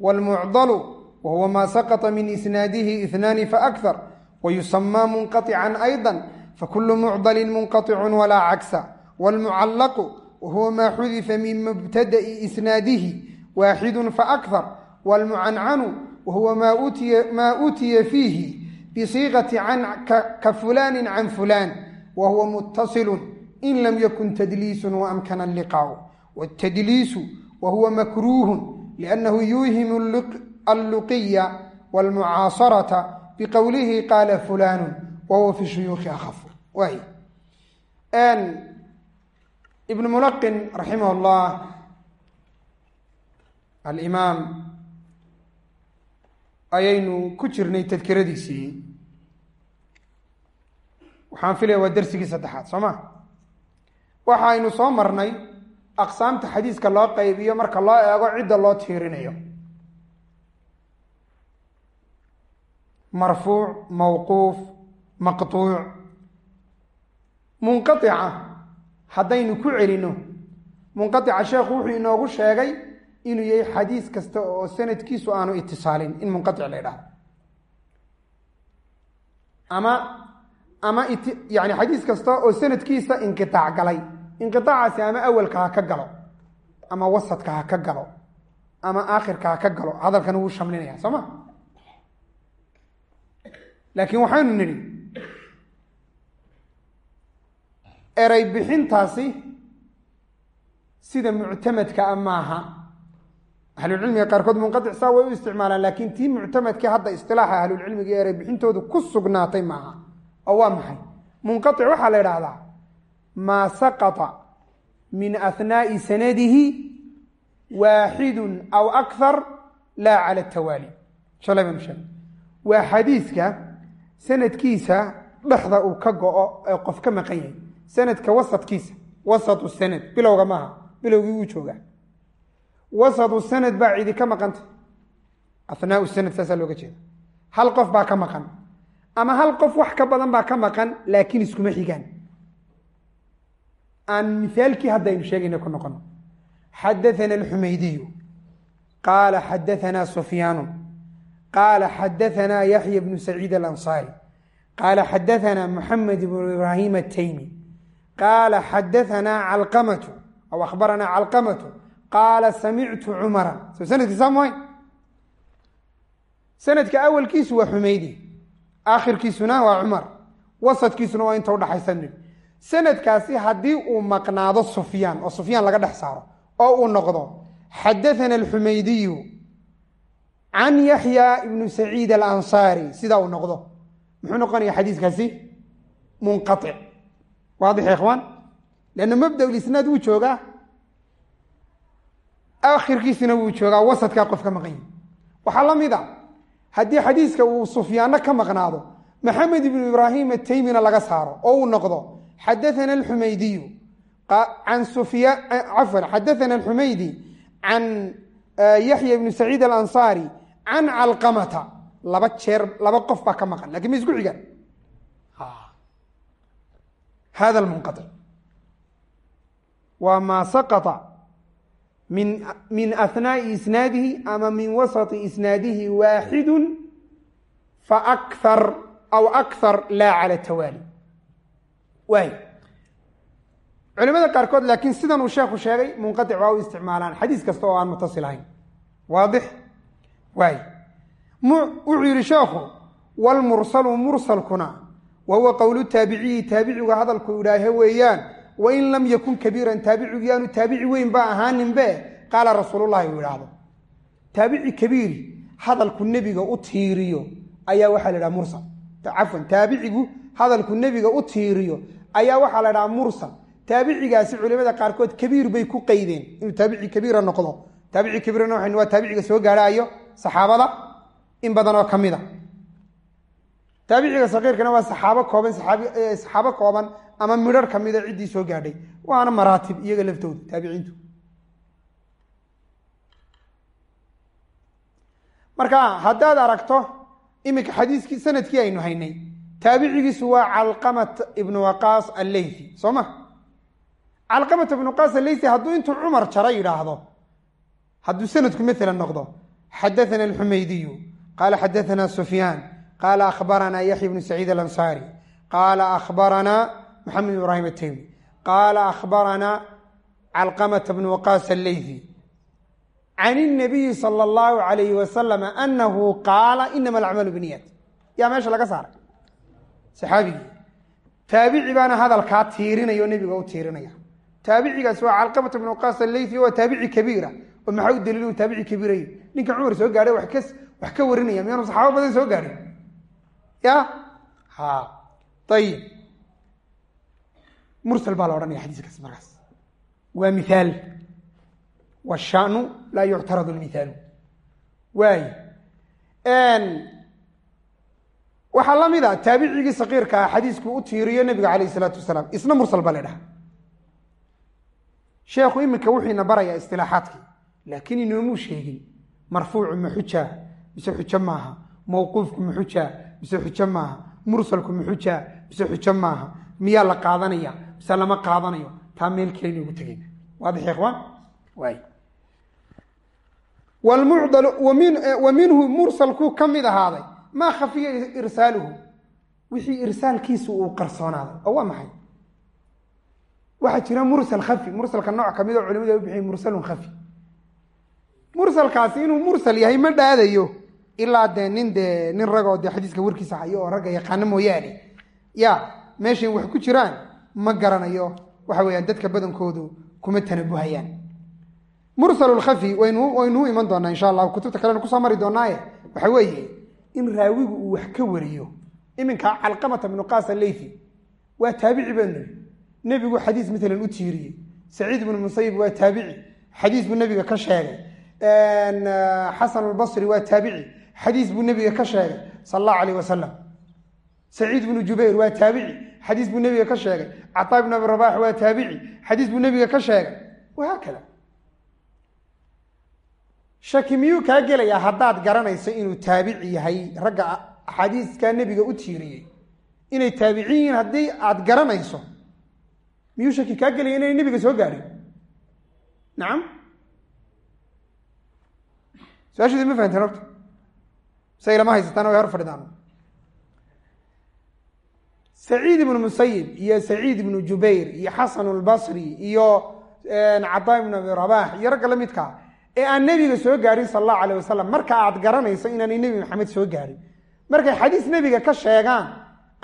wlmucdalu wa huwa ma saqطa min isnaadihi ihnaani faakthar wayusamaa munqaطican ayضa fakulu mucdalin munqaطicu walaa cagsa wاlmucallaqu wa huwa ma xudifa min mubtada'i isnaadihi waaxidu faakthar wاlmucancanu wa huwa ma utiya fiihi bisiiqati ka fulani can fulan wa huwa mutasilu in lam yakun tadliisu waamkana liqaau wاtadliisu wa huwa makruuhu liannahu yuuhimu alluqiya wاlmucaasarata biqowlihi qaala fulanu wa huwa fi shuyuukhi akhafu waay ibn mulaqin raximah llah alimaam ayaynu ku jirnay tadkiradiisii waxaan filaya waa darsigii saddexaad soo ma waxaynu soo marnay aqsaamta xadiiska loo qaybiyo marka loo eego cidda loo tiirinayo. Marfuuc mawquuf maqtuuc. Munqaica haddaynu ku celino. Munqaica sheekhu wuxuu inoogu sheegay inuu yahay xadiis kasta oo sanadkiisu aanu itisaalin in munqaic la ydhahdo ama ama yani xadiis kasta oo sanadkiisa inqiaac galay. Inqiaacaasi ama awalka ha ka galo ama wasadka ha ka galo ama aakhirka ha ka galo hadalkan wuu shamlinaya soo ma? Laakiin waxaynu nidhi erey bixintaasi sida muctamadka a maaha. Ahlulcilmiga qaarkood munqaic saa way u isticmaalaan laakiin tii muctamadkii hadda istilaaxa ahlulcilmiga erey bixintoodu ku sugnaatay maaha oo waa maxay? Munqaic waxaa la idhaahdaa maa saqata min ahnaa'i sanadihi waaxidun aw akthar laa cala tawaali waa xadiiska sanadkiisa dhexda uu ka go-o ee qof ka maqan yahay. Sanadka wasadkiisa wasatu sanad bilowga maaha bilowgii wuu joogaa. Wasatu sanad baa cidi ka maqanta ahnaau sanad saasaa looga jeeda. Hal qof baa ka maqan ama hal qof wax ka badan baa ka maqan laakiin iskuma xigaan. Aan mithaalkii haddaynu sheegayna ku noqono xadaana alxumaydiyu qaala xadaanaa sufyaanu. Qaala xadaanaa yaxya bnu saciid alansaari. Qaala xadaanaa muxamed bnu ibraahim ataymi qaala xadaanaa calqamatu. Aw akhbaranaa calqamatu. Qaala samictu cumara. Soo sanadkiisaa sanadka awalkiisu waa xumaydi aakhirkiisuna waa cumar. Wasadkiisuna waa inta udhaxaysa nid sanadkaasi haddii uu maqnaado sufyaan oo sufyaan laga dhex saaro oo uu noqdo xadaana alxumaydiyu can yaxya ibnu saciid alansaari sidaa uu noqdo. Muxuu noqonaya xadiiskaasi? Munqaic waadix ikhwaan lanna mabda lisnaad wuu joogaa. Aakhirkiisina wuu joogaa. Wasadkaa qof ka maqan waxaa la mid a haddii xadiiska uu sufyaano ka maqnaado maxamed ibnu ibraahim ataymina laga saaro oo uu noqdo xadaana alxumaydiyu cafwan xadaana alxumaydi can yaxya ibnu saciid alansaari can calqamata laba jeer laba qof baa ka maqan laakiin ma isku xigaan hada munqaic waa maa saqطa min ahnaaءi isnaadihi ama min wasaطi isnaadihi waaxidu faakar aw akar laa cala tawaali waay culimada qaarkood laakiin sidan uu sheekhu sheegay munqaic waa u isticmaalaan. Xadiis kasta oo aan mutasil ahayn. Waadix? Waay wuxuu yihi sheekhu wlmursalu mursalkuna wa huwa qowlu taabiciyi taabiciga hadalku idhaahe weeyaan wain lam yakun kabiiran taabicigu yaanu taabici weyn ba ahaaninbe qaala rasuululahi uu idhaahdo taabici kabiiri hadalku nebiga u tiiriyo ayaa waxaa la idhaha mursal. Cafwan taabicigu hadalku nebiga u tiiriyo ayaa waxaa la dhaha mursal. Taabicigaasi culimada qaarkood kabiir bay ku qeydeen inuu taabici kabiira noqdo. Taabici kabiirna waa taabiciga soo gaarhaayo saxaabada in badan oo ka mid a taabiciga saqiirkana waa saxaabo kooban saxaabo kooban ama midhar ka mida ciddii soo gaadhay. Waana maraatib iyaga laftooda taabiciintu. Marka haddaad aragto iminka xadiiskii sannadkii aynu haynay taabicigiisu waa calqamat ibnu waqaas alleythi soo ma? Calqamat ibnu waqaas alleythi hadduu intuu cumar jara yidhaahdo hadduu sanadku maalan noqdo xadaana alxumaydiyu qaala xadaana sufyaan qaala akhbaranaa yaxya bnu saciid alansaari qaala akhbaranaa maxamed ibraahim ataymi qaala akhbaranaa calqamata bnu waqaas alleythi can inabiyi sala allahu alayhi wasalam anahu qaala inama alacmalu biniyat yaa meesha laga saaray saxaabigii taabici baana hadalkaa tiirinaya nebiga u tiirinaya taabicigaas waa calqamata bnu waqaas alleythi waa taabici kabiira oo maxaa u daliil inu taabici kabiirayo ninka cumar soo gaadhay wax ka warinaya miyaanu saxaabo badan soo gaadhin ya? Ha. Ayib mursal baa la odhanaya xadiiskaas markaas. Waa miaal washanu laa yuctaradu lmihaalu waay. Waxaa la mid a taabicigii saqiirkaa xadiisku u tiiriyo nabiga calayh isalaatu wasalaam. Isna mursal baa la dhaha sheekhu iminka wuxuu ina barayaa istilaaxaadkii laakiin inoomuu sheegin marfuucu ma mise xujo maaha mawquufku mise xujo maaha? Mursalku ma xujaa mise xujo maaha? Miyaa la qaadanaya? Mise lama qaadanayo? Taa meel kale inoogu tegayna waadix ikhwaan wa minhu mursalkuu ka mid ahaaday. Maa khafiya irsaaluhu? Wixii irsaalkiisu uu qarsoonaaday. Oo waa maxay? Waxaa jira mursal khafi. Mursalka nooc ka mid oo culimadu ay u bixiyen mursalun khafi. Mursalkaasi inuu mursal yahay ma dhaadayo ilaa dee nin dee nin ragoo dee xadiiska warkiisa hayo oo ragga yaqaano mooyaane. Ya meeshay wax ku jiraan ma garanayo. Waxa weyaan dadka badankoodu kuma tanabuhayaan. Mursal lkhafi waynu waynuu iman doonaa insha allahu. Kutubta kalenu ku soo mari doonaaye. Waxa weeye in raawigu uu wax ka wariyo iminka calqamata bnu qaas aleythi waa taabici baa niri nebigu xadiis maalan u tiiriyey. Saciid bnu musayib waa taabici. Xadiis buu nebiga ka sheegay. Xasan albasri waa taabici xadiis buu nebiga ka sheegay sal allahu alayh wasalam saciid bnu jubayr waa taabici. Xadiis buu nebiga ka sheegay. Cataa bn abi rabax waa taabici. Xadiis buu nebiga ka sheegay. Wahaakada shaki miyuu kaa gelayaa haddaad garanayso inuu taabici yahay? Ragga axaadiiskaa nebiga u tiiriyey. Inay taabicin yihiin haddii aad garanayso. Miyuu shaki kaa gelaya inay nebiga soo gaadhin nacam su'aasheedi ma fahanteen horta say lama haysataan way hor fadhidaan saciid ibnu musayib iyo saciid ibnu jubayr iyo xasan albasri iyo cataa ibnu abi rabax iyo ragga la midkaa ee aan nebiga soo gaadhin sal allahu alayh wasalam marka aad garanayso inaanay nebi maxamed soo gaadhin markay xadiis nebiga ka sheegaan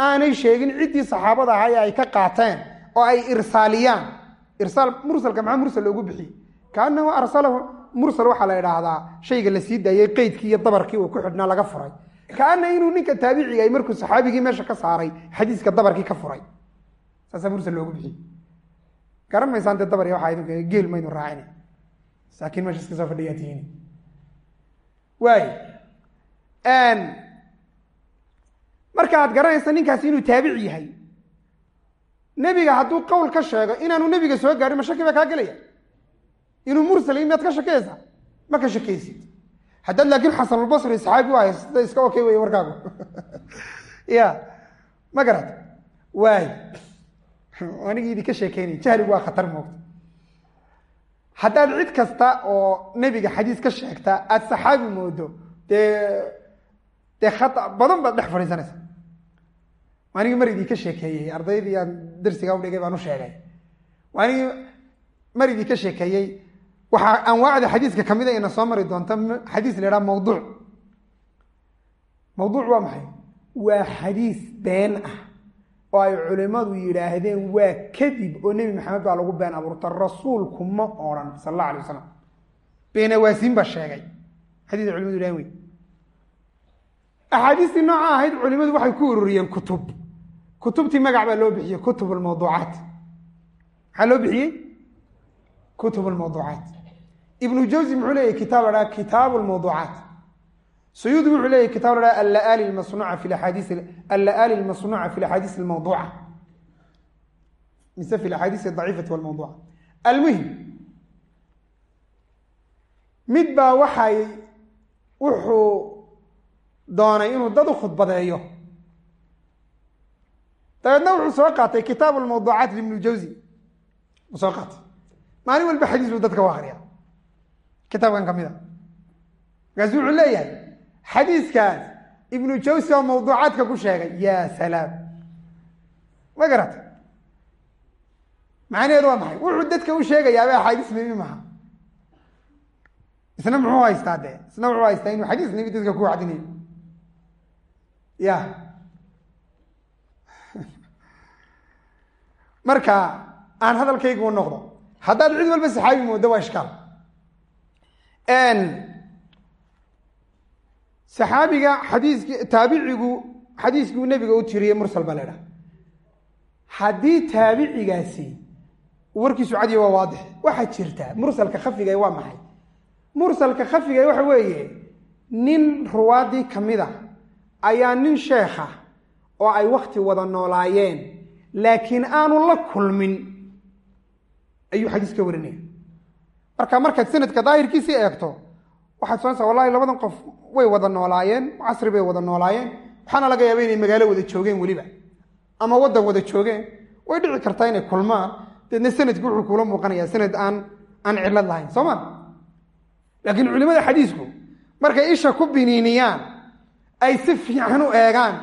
aanay sheegin ciddii saxaabada ahaa ee ay ka qaateen oo ay irsaaliyaan. Irsaal mursalka maxaa mursal loogu bixiyey? Kaanahu arsalahu mursal waxaa la idhaahdaa shayga la sii daayey qeydkii iyo dabarkii uu ku xidhnaa laga furay. Kaana inuu ninka taabiciga ay markuu saxaabigii meesha ka saaray xadiiska dabarkii ka furay. Saasaa mursal loogu bixiyey. Garan maysaan dee dabar idinku geel maynu raacina saakiin meesha iska soo fadhiyaa tihiin. Waay marka aad garanaysa ninkaasi inuu taabici yahay nebiga hadduu qowl ka sheego inaanu nebiga soo gaarin ma shaki baa kaa gelaya inuu mursal miyaad ka shakeysaa ma ka shakeysid haddaad laakiin xasanulbasri saxaabi u iska okay wey warkaagu ya ma garat waay anigii idinka sheekeynay jahligu waa khatar moogta haddaad cid kasta oo nebiga xadiis ka sheegta aada saxaabi moodo dee dee khata badan baad dhex fadhiisanaysa anigii mar idinka sheekeeyey ardaydii aan darsigaa udhigay baan u sheegay anigii mar idinka sheekeeyey waxaa anwaacda xadiiska kamida ina soo mari doonta xadiis la idhaha mawduuc. Mawduuc waa maxay? Waa xadiis been ah oo ay culimadu yidhaahdeen waa kadib oo nebi maxamed baa lagu been abuurta rasuulku ma odhan sal alla alay wasalam beenawaasiin baa sheegay. Xadiis culimadu yidhahdeen wey axaadiistii nooca ahayd culimadu waxay ku ururiyeen kutub. Kutubtii magac baa loo bixiyey kutub almawduucaat maxaa loo bixiyey? Kutub almawduucaat ibnu jawsi muxuu leeyahy kitaab la dhaha kitaabu lmawduucaat suyuudi wuxuu leeyahy kitab la allaali lmasnuuca fi axaadiis allaali lmasnuuca fi laxaadiis almawduuca mise fi laxaadiis adaciifati walmawduuca almuhim mid baa waxay wuxuu doonay inuu dad u khudbadeeyo. Dabeedna wuxuu soo qaatay kitaabu lmawduucaat libnu jawzi. Uu soo qaatay. Maalin walba xadiis buu dadka u akriya kitaabkan ka mid a markaasu wuxuu leeyahay xadiiskaas ibnu jawsi oo mawduucaadka ku sheegay ya salaam. Ma garata macnaheedu waa maxay? Wuxuu dadka u sheegayaaba axaadiis nebi maha isna muxuu haystaa dee? Isna wuxuu haystaa inuu xadiis nebi dadka ku wacdinayo? Ya marka aan hadalkayga u noqdo haddaad cid walba saxaabi moodo waa ishkaal saxaabiga xadiiski taabicigu xadiiskuu nebiga u tiriyey mursal baa la idhaha haddii taabicigaasi warkiisu cadiya waa waadix waxaa jirta mursalka khafiga waa maxay? Mursalka khafiga waxa weeye nin ruwaadii ka mid a ayaa nin sheekha oo ay wakti wada noolaayeen laakiin aanu la kulmin ayuu xadiis ka warinaya marka markaad sanadka daahirkiisii eegto waxaad soonaysaa wallahi labadan qof way wada noolaayeen casri bay wada noolaayeen. Waxaana laga yaaba inay magaalo wada joogeen weliba. Ama waddan wada joogeen. Way dhici kartaa inay kulmaan. Deedna sanadku wuxuu kuula muuqanayaa sanad aan aan cilad lahayn soo ma? Laakiin culimada xadiisku markay isha ku biniiniyaan ay si fiican u eegaan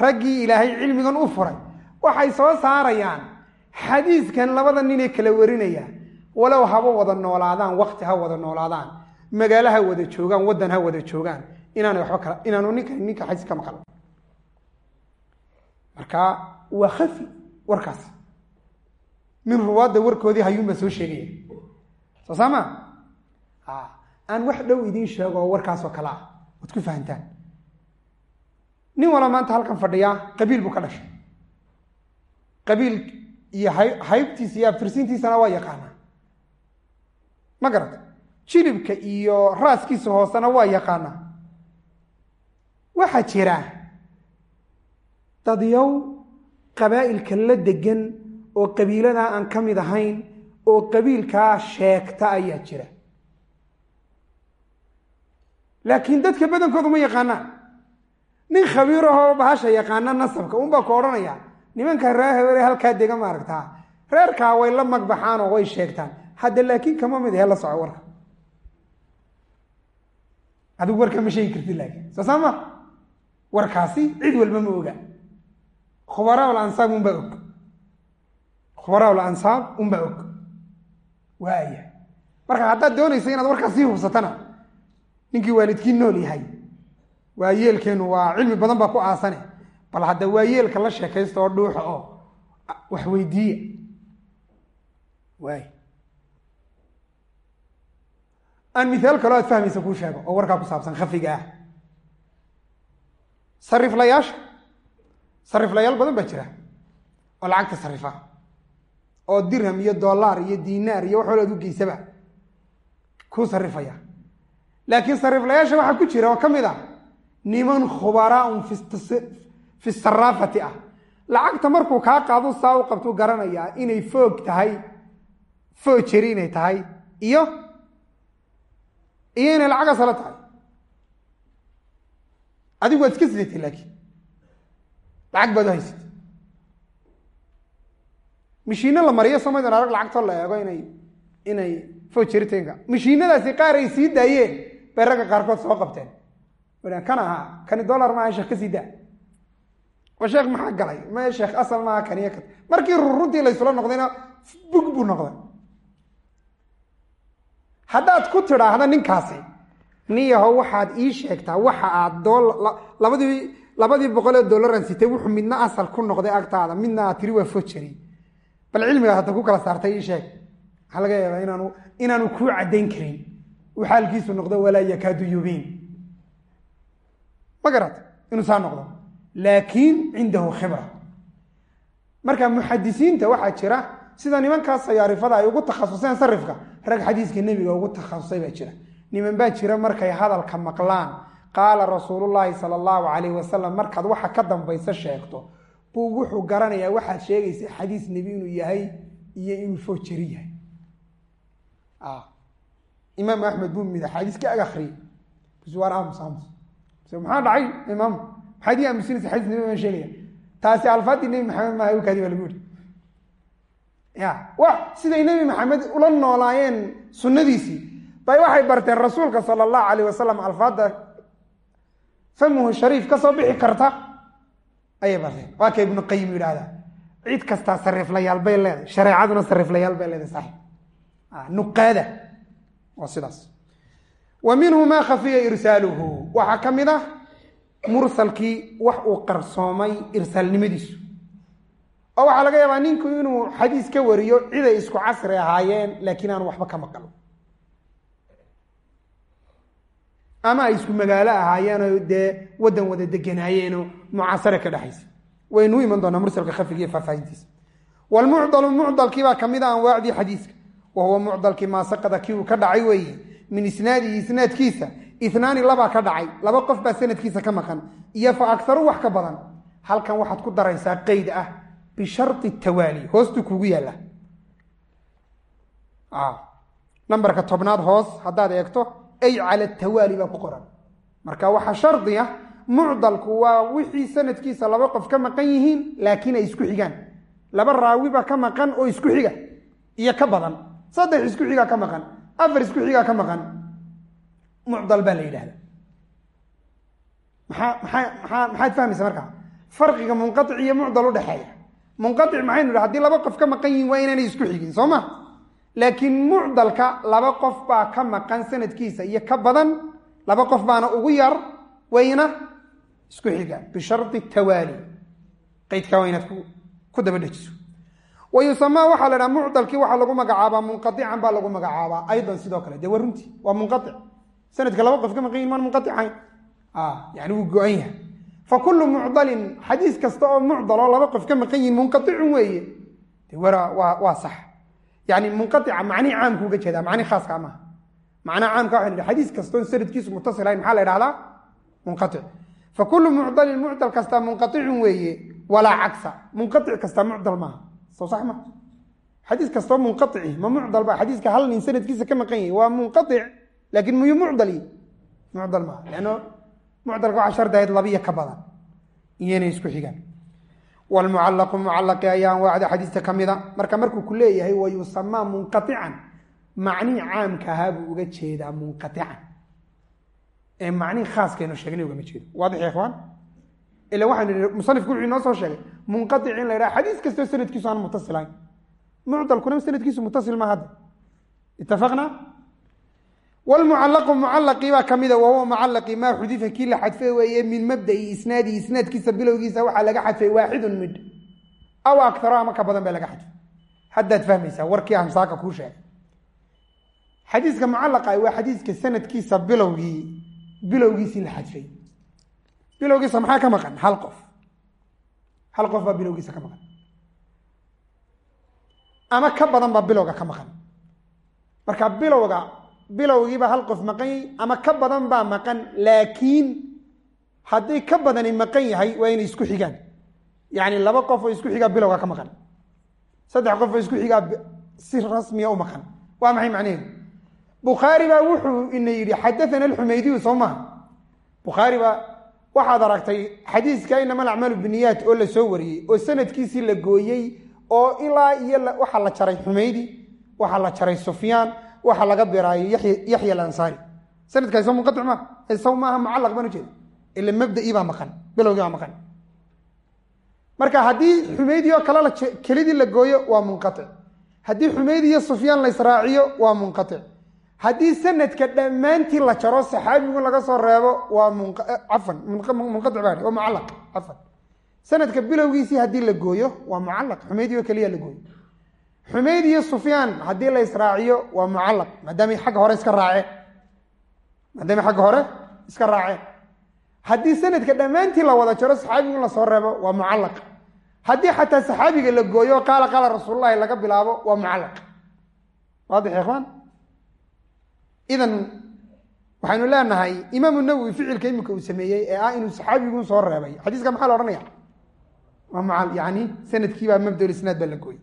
raggii ilaahay cilmigan u furay waxay soo saarayaan xadiiskan labada ninee kala warinaya walow haba wada noolaadaan wakti ha wada noolaadaan magaalo ha wada joogaan waddan ha wada joogaan inaana waba kala inaanu ninka ninka xadiis ka maqal. Marka waa khafi warkaas. Min ruwaadda warkoodii hayuunbaa soo sheegaya. Soo saama? Aan wax dhow idiin sheego oo warkaasoo kale ah waad ku fahantaan. Nin wala maanta halkan fadhiyaa qabiil buu ka dhashay. Qabiil iyo haybtiisa iyo abtirsiintiisana waa yaqaanaa ma garata jilibka iyo raaskiisa hoosena waa yaqaanaa waxaa jira dadyow qabaa'ilka la degan oo qabiiladaa aan ka mid ahayn oo qabiilkaa sheegta ayaa jira. Laakiin dadka badankoodu ma yaqaanaan nin khabiir ahoo bahasha yaqaana nasabka unbaa ku odhanaya nimanka reer hawere halkaa dega maaragtaa reerkaa way la magbaxaan oo way sheegtaan hadda laakiin kama mid ahe la soco warka. Adigu warka ma sheegi kartid laakiin. Soo saa ma warkaasi cid walba ma oga. Khubaraa lansaab unbaa og. Khubaraa lansaab unbaa og. Waaya marka haddaad doonaysa inaad warkaas sii hubsatana ninkii waalidkii nool yahay waayeelkeenu waa cilmi badan baa ku aasane. Bal hadda waayeelka la sheekaysta oo dhuuxa oo wax weydiiya. Waay aan mihaal kaloo aad fahmaysa kuu sheego oo warkaa ku saabsan khafiga ah. Sariflayaasha sariflayaal badan baa jira oo lacagta sarifa oo dirham iyo dollar iyo dinaar iyo wax walood u geysaba kuu sarifaya. Laakiin sariflayaasha waxaa ku jira oo ka mid ah niman khubaraaun fi saraafati ah. Lacagta markuu kaa qaado saa u qabtuu garanayaa inay foog tahay foojeri inay tahay iyo iyo inay lacag asalo tahay. Adigu waad iska sidatay laakiin. Lacag baad u haysat mishiino la mariyo somaydon arag lacagtoo la eego inay inay fojeritenka mishiinadaasi qaar ay sii daayeen bay ragga qaarkood soo qabteen. Kan ahaa kani dollar maaha sheekh ka sii daa. Oo sheekh maxaa galay? Ma sheekh asal maaha kaniyo ka markii runtii laysula noqdayna bug buu noqday haddaad ku tidhaahda ninkaasi nin yahow waxaad ii sheegtaa waxa aad labadii labadii boqol ee dollaran sitay wuxuu midna asal ku noqday agtaada midna aad tiri waa fojeri. Bal cilmigaas hadda ku kala saartay ii sheeg. Waxaa laga yaabaa inaanu inaanu kuu caddayn karin. Uu xaalkiisu noqdo walaa yakaadu yubiin. Ma garat inuu saa noqdo. Laakiin cindahu khibra. Marka muxadisiinta waxaa jira sida nimankaas sayaarifada ay ugu takhasuseen sarifka rag xadiiska nebiga ugu takhasusay baa jira. Niman baa jira markay hadalka maqlaan qaala rasuulullaahi sala allahu calayhi wasalam markaad waxa ka dambaysa sheegto buu wuxuu garanayaa waxaad sheegaysa xadiis nebi inuu yahay iyo inuu foojari yahay. Imaam axmed buu mid axaadiis ka ag akriyay bs waan aamus aamus maxaa dhacay imaam? Maxaad ii aamusinaysa xadiis nebi baan sheegaya? Taasi alfaadii nebi maxamed maaha kaadi baa lagu yihi ya. Siday nebi maxamed ula noolaayeen sunnadiisii bay waxay barteen rasuulka sala allahu calayh wasalam alfaadda. Famuhu shariif ka soo bixi karta. Ayay barteen. Waa ka ibnu qayim yidhahdaa cid kastaa sariiflayaal bay leedahay. Shareecaduna sariiflayaal bay leedahay saxib nuqaada. Waa sidaas. Wa minhu maa khafiya irsaaluhu. Waxaa ka mid ah mursalkii wax uu qarsoomay irsaalnimadiisu oo waxaa laga yaabaa ninku inuu xadiis ka wariyo ciday isku casri ahaayeen laakiin aanu waxba ka maqal ama ay isku magaalo ahaayeenoo dee waddan wada deganaayeenoo mucaasare ka dhexaysa waynu iman doonaa mursalka khafiga iyo faahfaahintiisa wlmucdalu mucdalkiibaa ka mid a anwaacdii xadiiska. Wa mucdalkii maa saqada kii uu ka dhacay weeye. Min isnaadihi isnaadkiisa. Inaani labaa ka dhacay. Laba qof baa sanadkiisa ka maqan. Iyo fa akaru wax ka badan. Halkan waxaad ku daraysaa qeyd ah bishari tawaali hoostuu kuugu yaalla. Nambarka tobnaad hoos haddaad eegto ay cala tawaali baa ku qoran. Marka waxaa shardi ah mucdalku waa wixii sanadkiisa laba qof ka maqan yihiin laakiin ay isku xigaan. Laba raawiba ka maqan oo isku xiga iyo ka badan. Saddex isku xigaa ka maqan afar isku xigaa ka maqan mucdal baa la yidhahda maxaa maxaad fahmaysa markaa? Farqiga munqaic iyo mucdal udhexeeya munqaic maxaynu idhi haddii laba qof ka maqan yihiin waa inaanay isku xigin soo ma? Laakiin mucdalka laba qof baa ka maqan sanadkiisa iyo ka badan laba qof baana ugu yar wayna isku xigaan bishari tawaali. Qaydkaa waa inaad ku daba dhejiso. Wa waxaa la dhaha mucdalkii waxaa lagu magacaabaa munqaican baa lagu magacaabaa aydan sidoo kale. Dee waa runtii waa munqaic sanadka laba qof ka maqan yihiin maan munqaicayn yani wuu go-an yahay fa kullu mucdalin xadiis kasta oo mucdal oo laba qof ka maqan yihiin munqaicun weeye. Waa waa sax. Yani munqaica macnihi caamku uga jeedaa macni khaaska maaha macnaha caamka waxa la xadiis kastoon sanadkiisu mutasilahayn maxaa la idhahdaa munqaic fa kullu mucdalin mucdal kastaa munqaicun weeye walaa cagsa. Munqaic kastaa mucdal maaha. Soo sax ma? Xadiis kastoo munqaici ma mucdal ba xadiiska hal nin sanadkiisa ka maqan yahay waa munqaic laakiin miyuu mucdali. Mucdal maaha mucdalka waxaa shardahayd labiyo ka badan iyanay isku xigaan. Wlmucallaqu mucallaqi ayaa anwaacda xadiista ka mida. Marka markuu ku leeyahay wa yusamaa munqaican macnihi caamka ahaa buu uga jeedaa munqaican ee macnihi khaaskaynu sheegnay ugama jeedo. Waadix ikhwaan ila waxaynu nihi musanifku wuxuu inoo soo sheegay munqaic in la yidhaha xadiis kastoo sanadkiisu aan mutasilahayn mucdalkuna sanadkiisu mutasil ma hadda. Itafaqna wlmucallaqu mucallaqii baa ka mida wahuwa mucallaqi maa xudifa kii la xadfay weeye min mabda'i isnaadihi isnaadkiisa bilowgiisa waxaa laga xadfay waaxidun midh aw akaro ama ka badan baa laga xadfay haddaad fahmaysaa warkii hamsaaka kuu sheegay xadiiska mucallaqa waa xadiiska sanadkiisa bilowgii bilowgiisii la xadfay bilowgiisa maxaa ka maqan hal qof hal qof baa bilowgiisa ka maqan ama ka badan baa bilowga ka maqan marka bilowga bilowgiiba hal qof maqan yahy ama ka badan baa maqan laakiin haddii ka badani maqan yahay waa inay isku xigaan. Yacni laba qof oo isku xigaa bilowga ka maqan. Saddex qof oo isku xigaa si rasmiya u maqan. Waa maxay macnaheedu? Bukhaari baa wuxuu ina yidhi xadaana alxumaydiyu soo bukhaari baa waxaad aragtay xadiiska inama alacmaalu biniyaat oo la soo wariyey oo sanadkiisii la gooyey oo ilaa iyo waxaa la jaray xumaydi waxaa la jaray sufyaan waxaa laga biraayay yaxya alansaari sanadkaas soo munqaic maa saw maaha mucallaq baan ujeeda ila mabda'ii baa maqan bilowgii baa maqan. Marka haddii xumaydi oo kale kelidii la gooyo waa munqaic haddii xumaydi iyo sufyaan la israaciyo waa munqaic haddii sanadka dhammaantii la jaro saxaabigu laga soo reebo waa cafan munqaic baa waa mucallaq cafan. Sanadka bilowgiisii haddii la gooyo waa mucallaq. Xumaydi oo keliya la gooyo xumayd iyo sufyaan haddii la israaciyo waa mucallaq maadaamay xagga hore iska raaceen maadaamay xagga hore iska raaceen haddii sanadka dhammaantii la wada jaro saxaabigu in la soo reebo waa mucallaq. Haddii xataa saxaabiga la gooyo qaala qaala rasuululahi laga bilaabo waa mucallaq. Waadix ya ikhwaan? Idan waxaynu leenahay imaamu nawowi ficilka iminka uu sameeyey ee ah inuu saxaabigun soo reebay. Xadiiska maxaa la odhanaya waa macal yani sanadkiibaa mabda isnaad baa la gooyey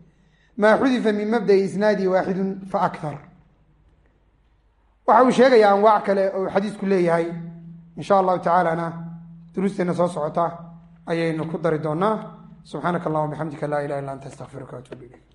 maa xudifa min mabda'i isnaadi waaxidun fa akthar. Waxa uu sheegayaa anwaac kale oo xadiisku leeyahay insha allahu tacaalana duruusteena soo socota ayaynu ku dari doonaa. Subxaanaka allahuma bixamdika laa ilaha illa anta astaqfiruka waatuubu ilayk